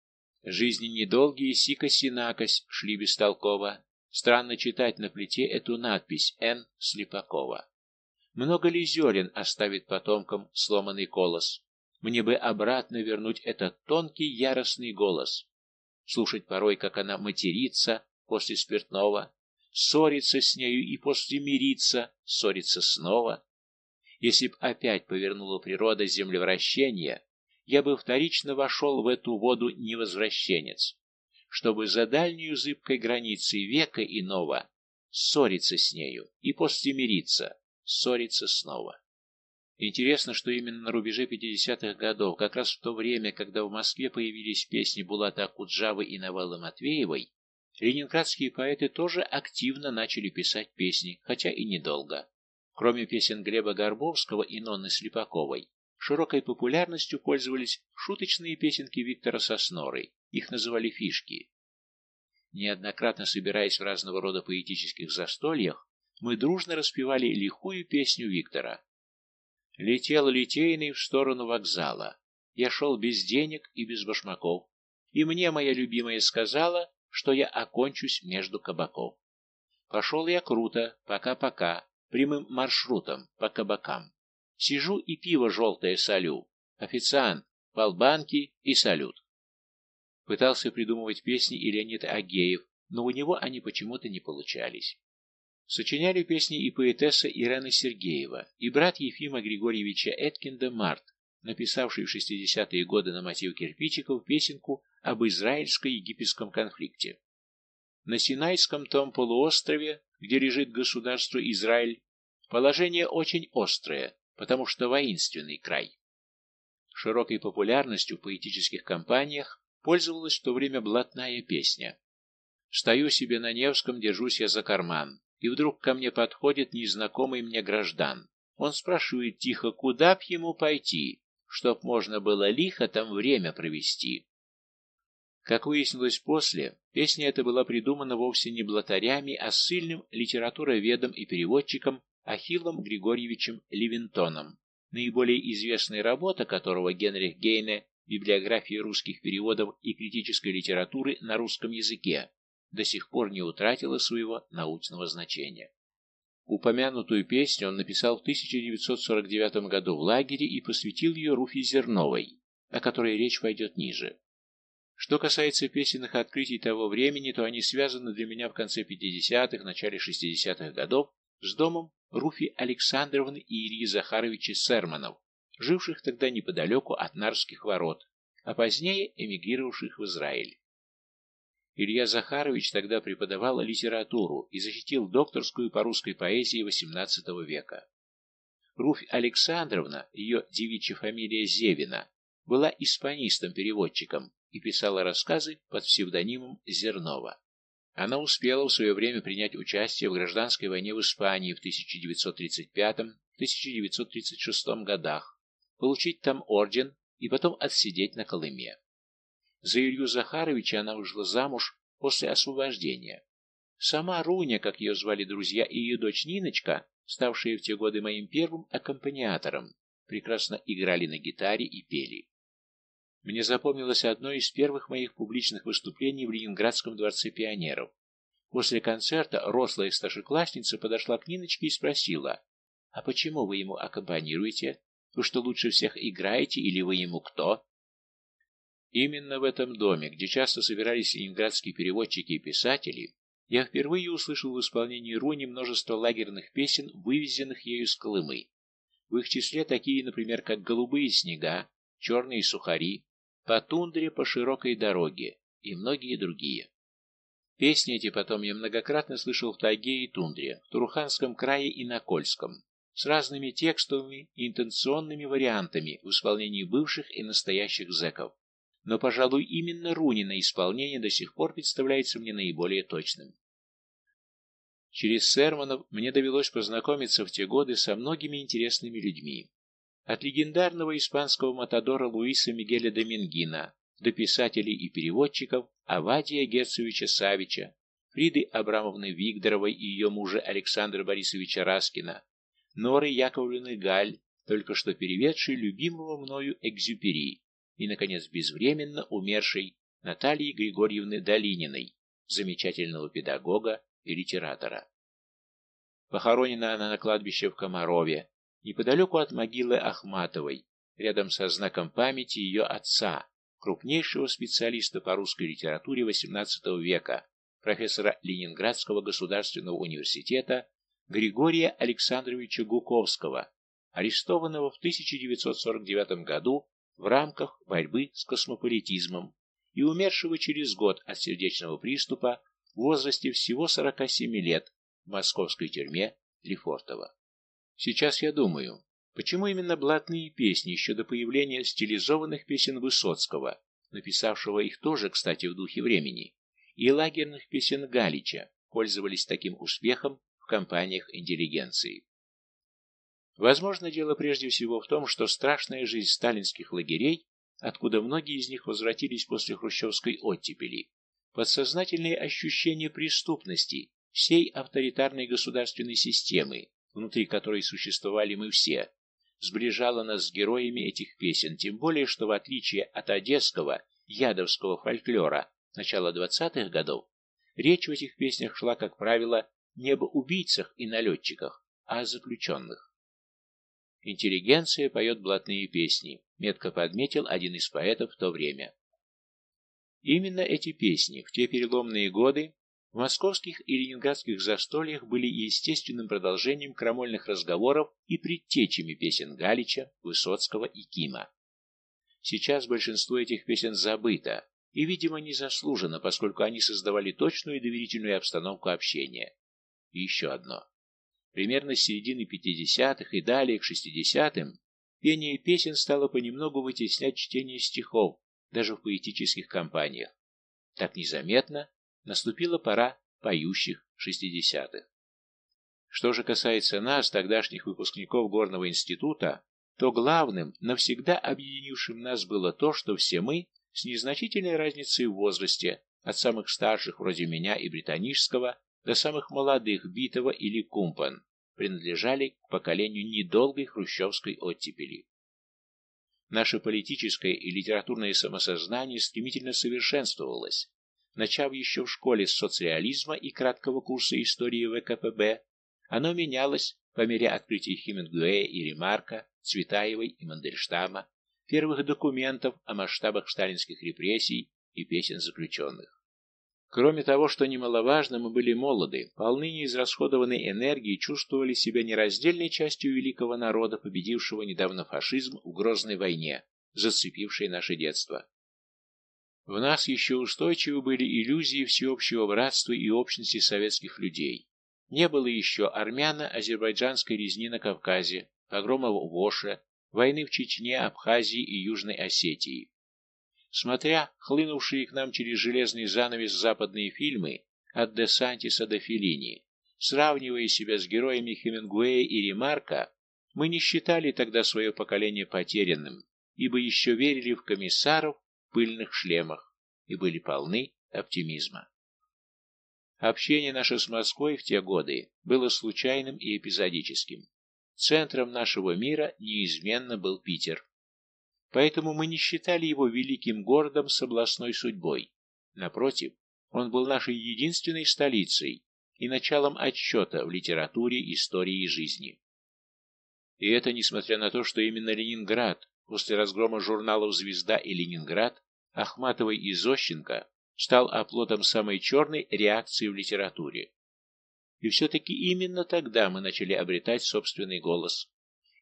Жизни недолгие, сика-синакось, шли бестолково. Странно читать на плите эту надпись «Н. Слепакова». Много ли зерен оставит потомкам сломанный колос? Мне бы обратно вернуть этот тонкий яростный голос. Слушать порой, как она матерится после спиртного, ссориться с нею и после мириться, ссориться снова. Если б опять повернула природа землевращения, я бы вторично вошел в эту воду невозвращенец, чтобы за дальнюю зыбкой границей века иного ссориться с нею и после мириться, ссориться снова. Интересно, что именно на рубеже 50-х годов, как раз в то время, когда в Москве появились песни Булата Акуджавы и Навалы Матвеевой, ленинградские поэты тоже активно начали писать песни, хотя и недолго. Кроме песен Глеба Горбовского и Нонны Слепаковой, широкой популярностью пользовались шуточные песенки Виктора Сосноры, их называли фишки. Неоднократно собираясь в разного рода поэтических застольях, мы дружно распевали лихую песню Виктора. Летел литейный в сторону вокзала. Я шел без денег и без башмаков. И мне моя любимая сказала, что я окончусь между кабаков. Пошел я круто, пока-пока, прямым маршрутом, по кабакам. Сижу и пиво желтое солю. Официант, полбанки и салют. Пытался придумывать песни и Леонид Агеев, но у него они почему-то не получались. Сочиняли песни и поэтесса Ирена Сергеева, и брат Ефима Григорьевича Эткинда Март, написавший в 60-е годы на мотив кирпичиков песенку об израильско-египетском конфликте. На Синайском том полуострове, где лежит государство Израиль, положение очень острое, потому что воинственный край. Широкой популярностью в поэтических компаниях пользовалась в то время блатная песня. Стою себе на Невском, держусь я за карман, и вдруг ко мне подходит незнакомый мне граждан. Он спрашивает тихо, куда б ему пойти, чтоб можно было лихо там время провести. Как выяснилось после, песня эта была придумана вовсе не блатарями, а сильным литературоведом и переводчиком Ахиллом Григорьевичем Левинтоном, наиболее известная работа которого Генрих Гейне «Библиография русских переводов и критической литературы на русском языке» до сих пор не утратила своего научного значения. Упомянутую песню он написал в 1949 году в лагере и посвятил ее Руфе Зерновой, о которой речь пойдет ниже. Что касается песенных открытий того времени, то они связаны для меня в конце 50-х, начале 60-х годов с домом Руфи Александровны и Ильи Захаровича Серманов, живших тогда неподалеку от Нарских ворот, а позднее эмигрировавших в Израиль. Илья Захарович тогда преподавал литературу и защитил докторскую по русской поэзии XVIII века. Руфь Александровна, ее девичья фамилия Зевина, была испанистом-переводчиком и писала рассказы под псевдонимом Зернова. Она успела в свое время принять участие в гражданской войне в Испании в 1935-1936 годах, получить там орден и потом отсидеть на Колыме. За Илью Захаровича она вышла замуж после освобождения. Сама Руня, как ее звали друзья, и ее дочь Ниночка, ставшие в те годы моим первым аккомпаниатором, прекрасно играли на гитаре и пели. Мне запомнилось одно из первых моих публичных выступлений в Ленинградском дворце пионеров. После концерта рослая старшеклассница подошла к Ниночке и спросила, «А почему вы ему аккомпанируете? Вы что, лучше всех играете или вы ему кто?» Именно в этом доме, где часто собирались ленинградские переводчики и писатели, я впервые услышал в исполнении Руни множество лагерных песен, вывезенных ею с Колымы. В их числе такие, например, как «Голубые снега», «Черные сухари», «По тундре, по широкой дороге» и многие другие. Песни эти потом я многократно слышал в тайге и тундре, в Туруханском крае и на Кольском, с разными текстовыми и интенционными вариантами в исполнении бывших и настоящих зэков но, пожалуй, именно Рунина исполнение до сих пор представляется мне наиболее точным. Через Серманов мне довелось познакомиться в те годы со многими интересными людьми. От легендарного испанского матадора Луиса Мигеля Домингина до писателей и переводчиков Авадия Герцевича Савича, Фриды Абрамовны Вигдоровой и ее мужа Александра Борисовича Раскина, Норы Яковлевны Галь, только что переведшей любимого мною Экзюпери, и, наконец, безвременно умершей Натальи Григорьевны Долининой, замечательного педагога и литератора. Похоронена она на кладбище в Комарове, неподалеку от могилы Ахматовой, рядом со знаком памяти ее отца, крупнейшего специалиста по русской литературе XVIII века, профессора Ленинградского государственного университета Григория Александровича Гуковского, арестованного в 1949 году в рамках борьбы с космополитизмом и умершего через год от сердечного приступа в возрасте всего 47 лет в московской тюрьме Лефортово. Сейчас я думаю, почему именно блатные песни еще до появления стилизованных песен Высоцкого, написавшего их тоже, кстати, в духе времени, и лагерных песен Галича пользовались таким успехом в компаниях интеллигенции. Возможно, дело прежде всего в том, что страшная жизнь сталинских лагерей, откуда многие из них возвратились после хрущевской оттепели, подсознательные ощущения преступности всей авторитарной государственной системы, внутри которой существовали мы все, сближало нас с героями этих песен, тем более, что в отличие от одесского, ядовского фольклора начала 20-х годов, речь в этих песнях шла, как правило, не об убийцах и налетчиках, а о заключенных. Интеллигенция поет блатные песни, метко подметил один из поэтов в то время. Именно эти песни в те переломные годы в московских и ленинградских застольях были естественным продолжением крамольных разговоров и предтечами песен Галича, Высоцкого и Кима. Сейчас большинство этих песен забыто, и, видимо, незаслуженно, поскольку они создавали точную и доверительную обстановку общения. И еще одно. Примерно с середины 50-х и далее к 60-м пение песен стало понемногу вытеснять чтение стихов, даже в поэтических компаниях. Так незаметно наступила пора поющих 60-х. Что же касается нас, тогдашних выпускников Горного института, то главным, навсегда объединившим нас было то, что все мы, с незначительной разницей в возрасте, от самых старших, вроде меня и британического, до самых молодых, Битова или Кумпан, принадлежали к поколению недолгой хрущевской оттепели. Наше политическое и литературное самосознание стремительно совершенствовалось. Начав еще в школе с социализма и краткого курса истории ВКПБ, оно менялось по мере открытия Хемингуэя и Ремарка, Цветаевой и Мандельштама, первых документов о масштабах сталинских репрессий и песен заключенных. Кроме того, что немаловажно, мы были молоды, полны неизрасходованной энергии, чувствовали себя нераздельной частью великого народа, победившего недавно фашизм в грозной войне, зацепившей наше детство. В нас еще устойчивы были иллюзии всеобщего братства и общности советских людей. Не было еще армяно-азербайджанской резни на Кавказе, погромов в Оше, войны в Чечне, Абхазии и Южной Осетии. Смотря хлынувшие к нам через железный занавес западные фильмы от Де Сантиса до Феллини, сравнивая себя с героями Хемингуэя и Ремарка, мы не считали тогда свое поколение потерянным, ибо еще верили в комиссаров в пыльных шлемах и были полны оптимизма. Общение наше с Москвой в те годы было случайным и эпизодическим. Центром нашего мира неизменно был Питер. Поэтому мы не считали его великим городом с областной судьбой. Напротив, он был нашей единственной столицей и началом отсчета в литературе, истории и жизни. И это несмотря на то, что именно Ленинград, после разгрома журналов «Звезда» и «Ленинград», Ахматовой и Зощенко стал оплотом самой черной реакции в литературе. И все-таки именно тогда мы начали обретать собственный голос,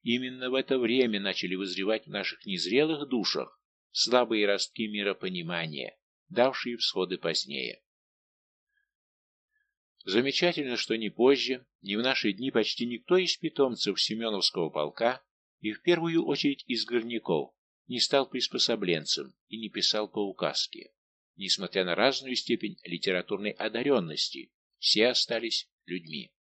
Именно в это время начали вызревать в наших незрелых душах слабые ростки миропонимания, давшие всходы позднее. Замечательно, что ни позже, ни в наши дни почти никто из питомцев Семеновского полка, и в первую очередь из горняков, не стал приспособленцем и не писал по указке. Несмотря на разную степень литературной одаренности, все остались людьми.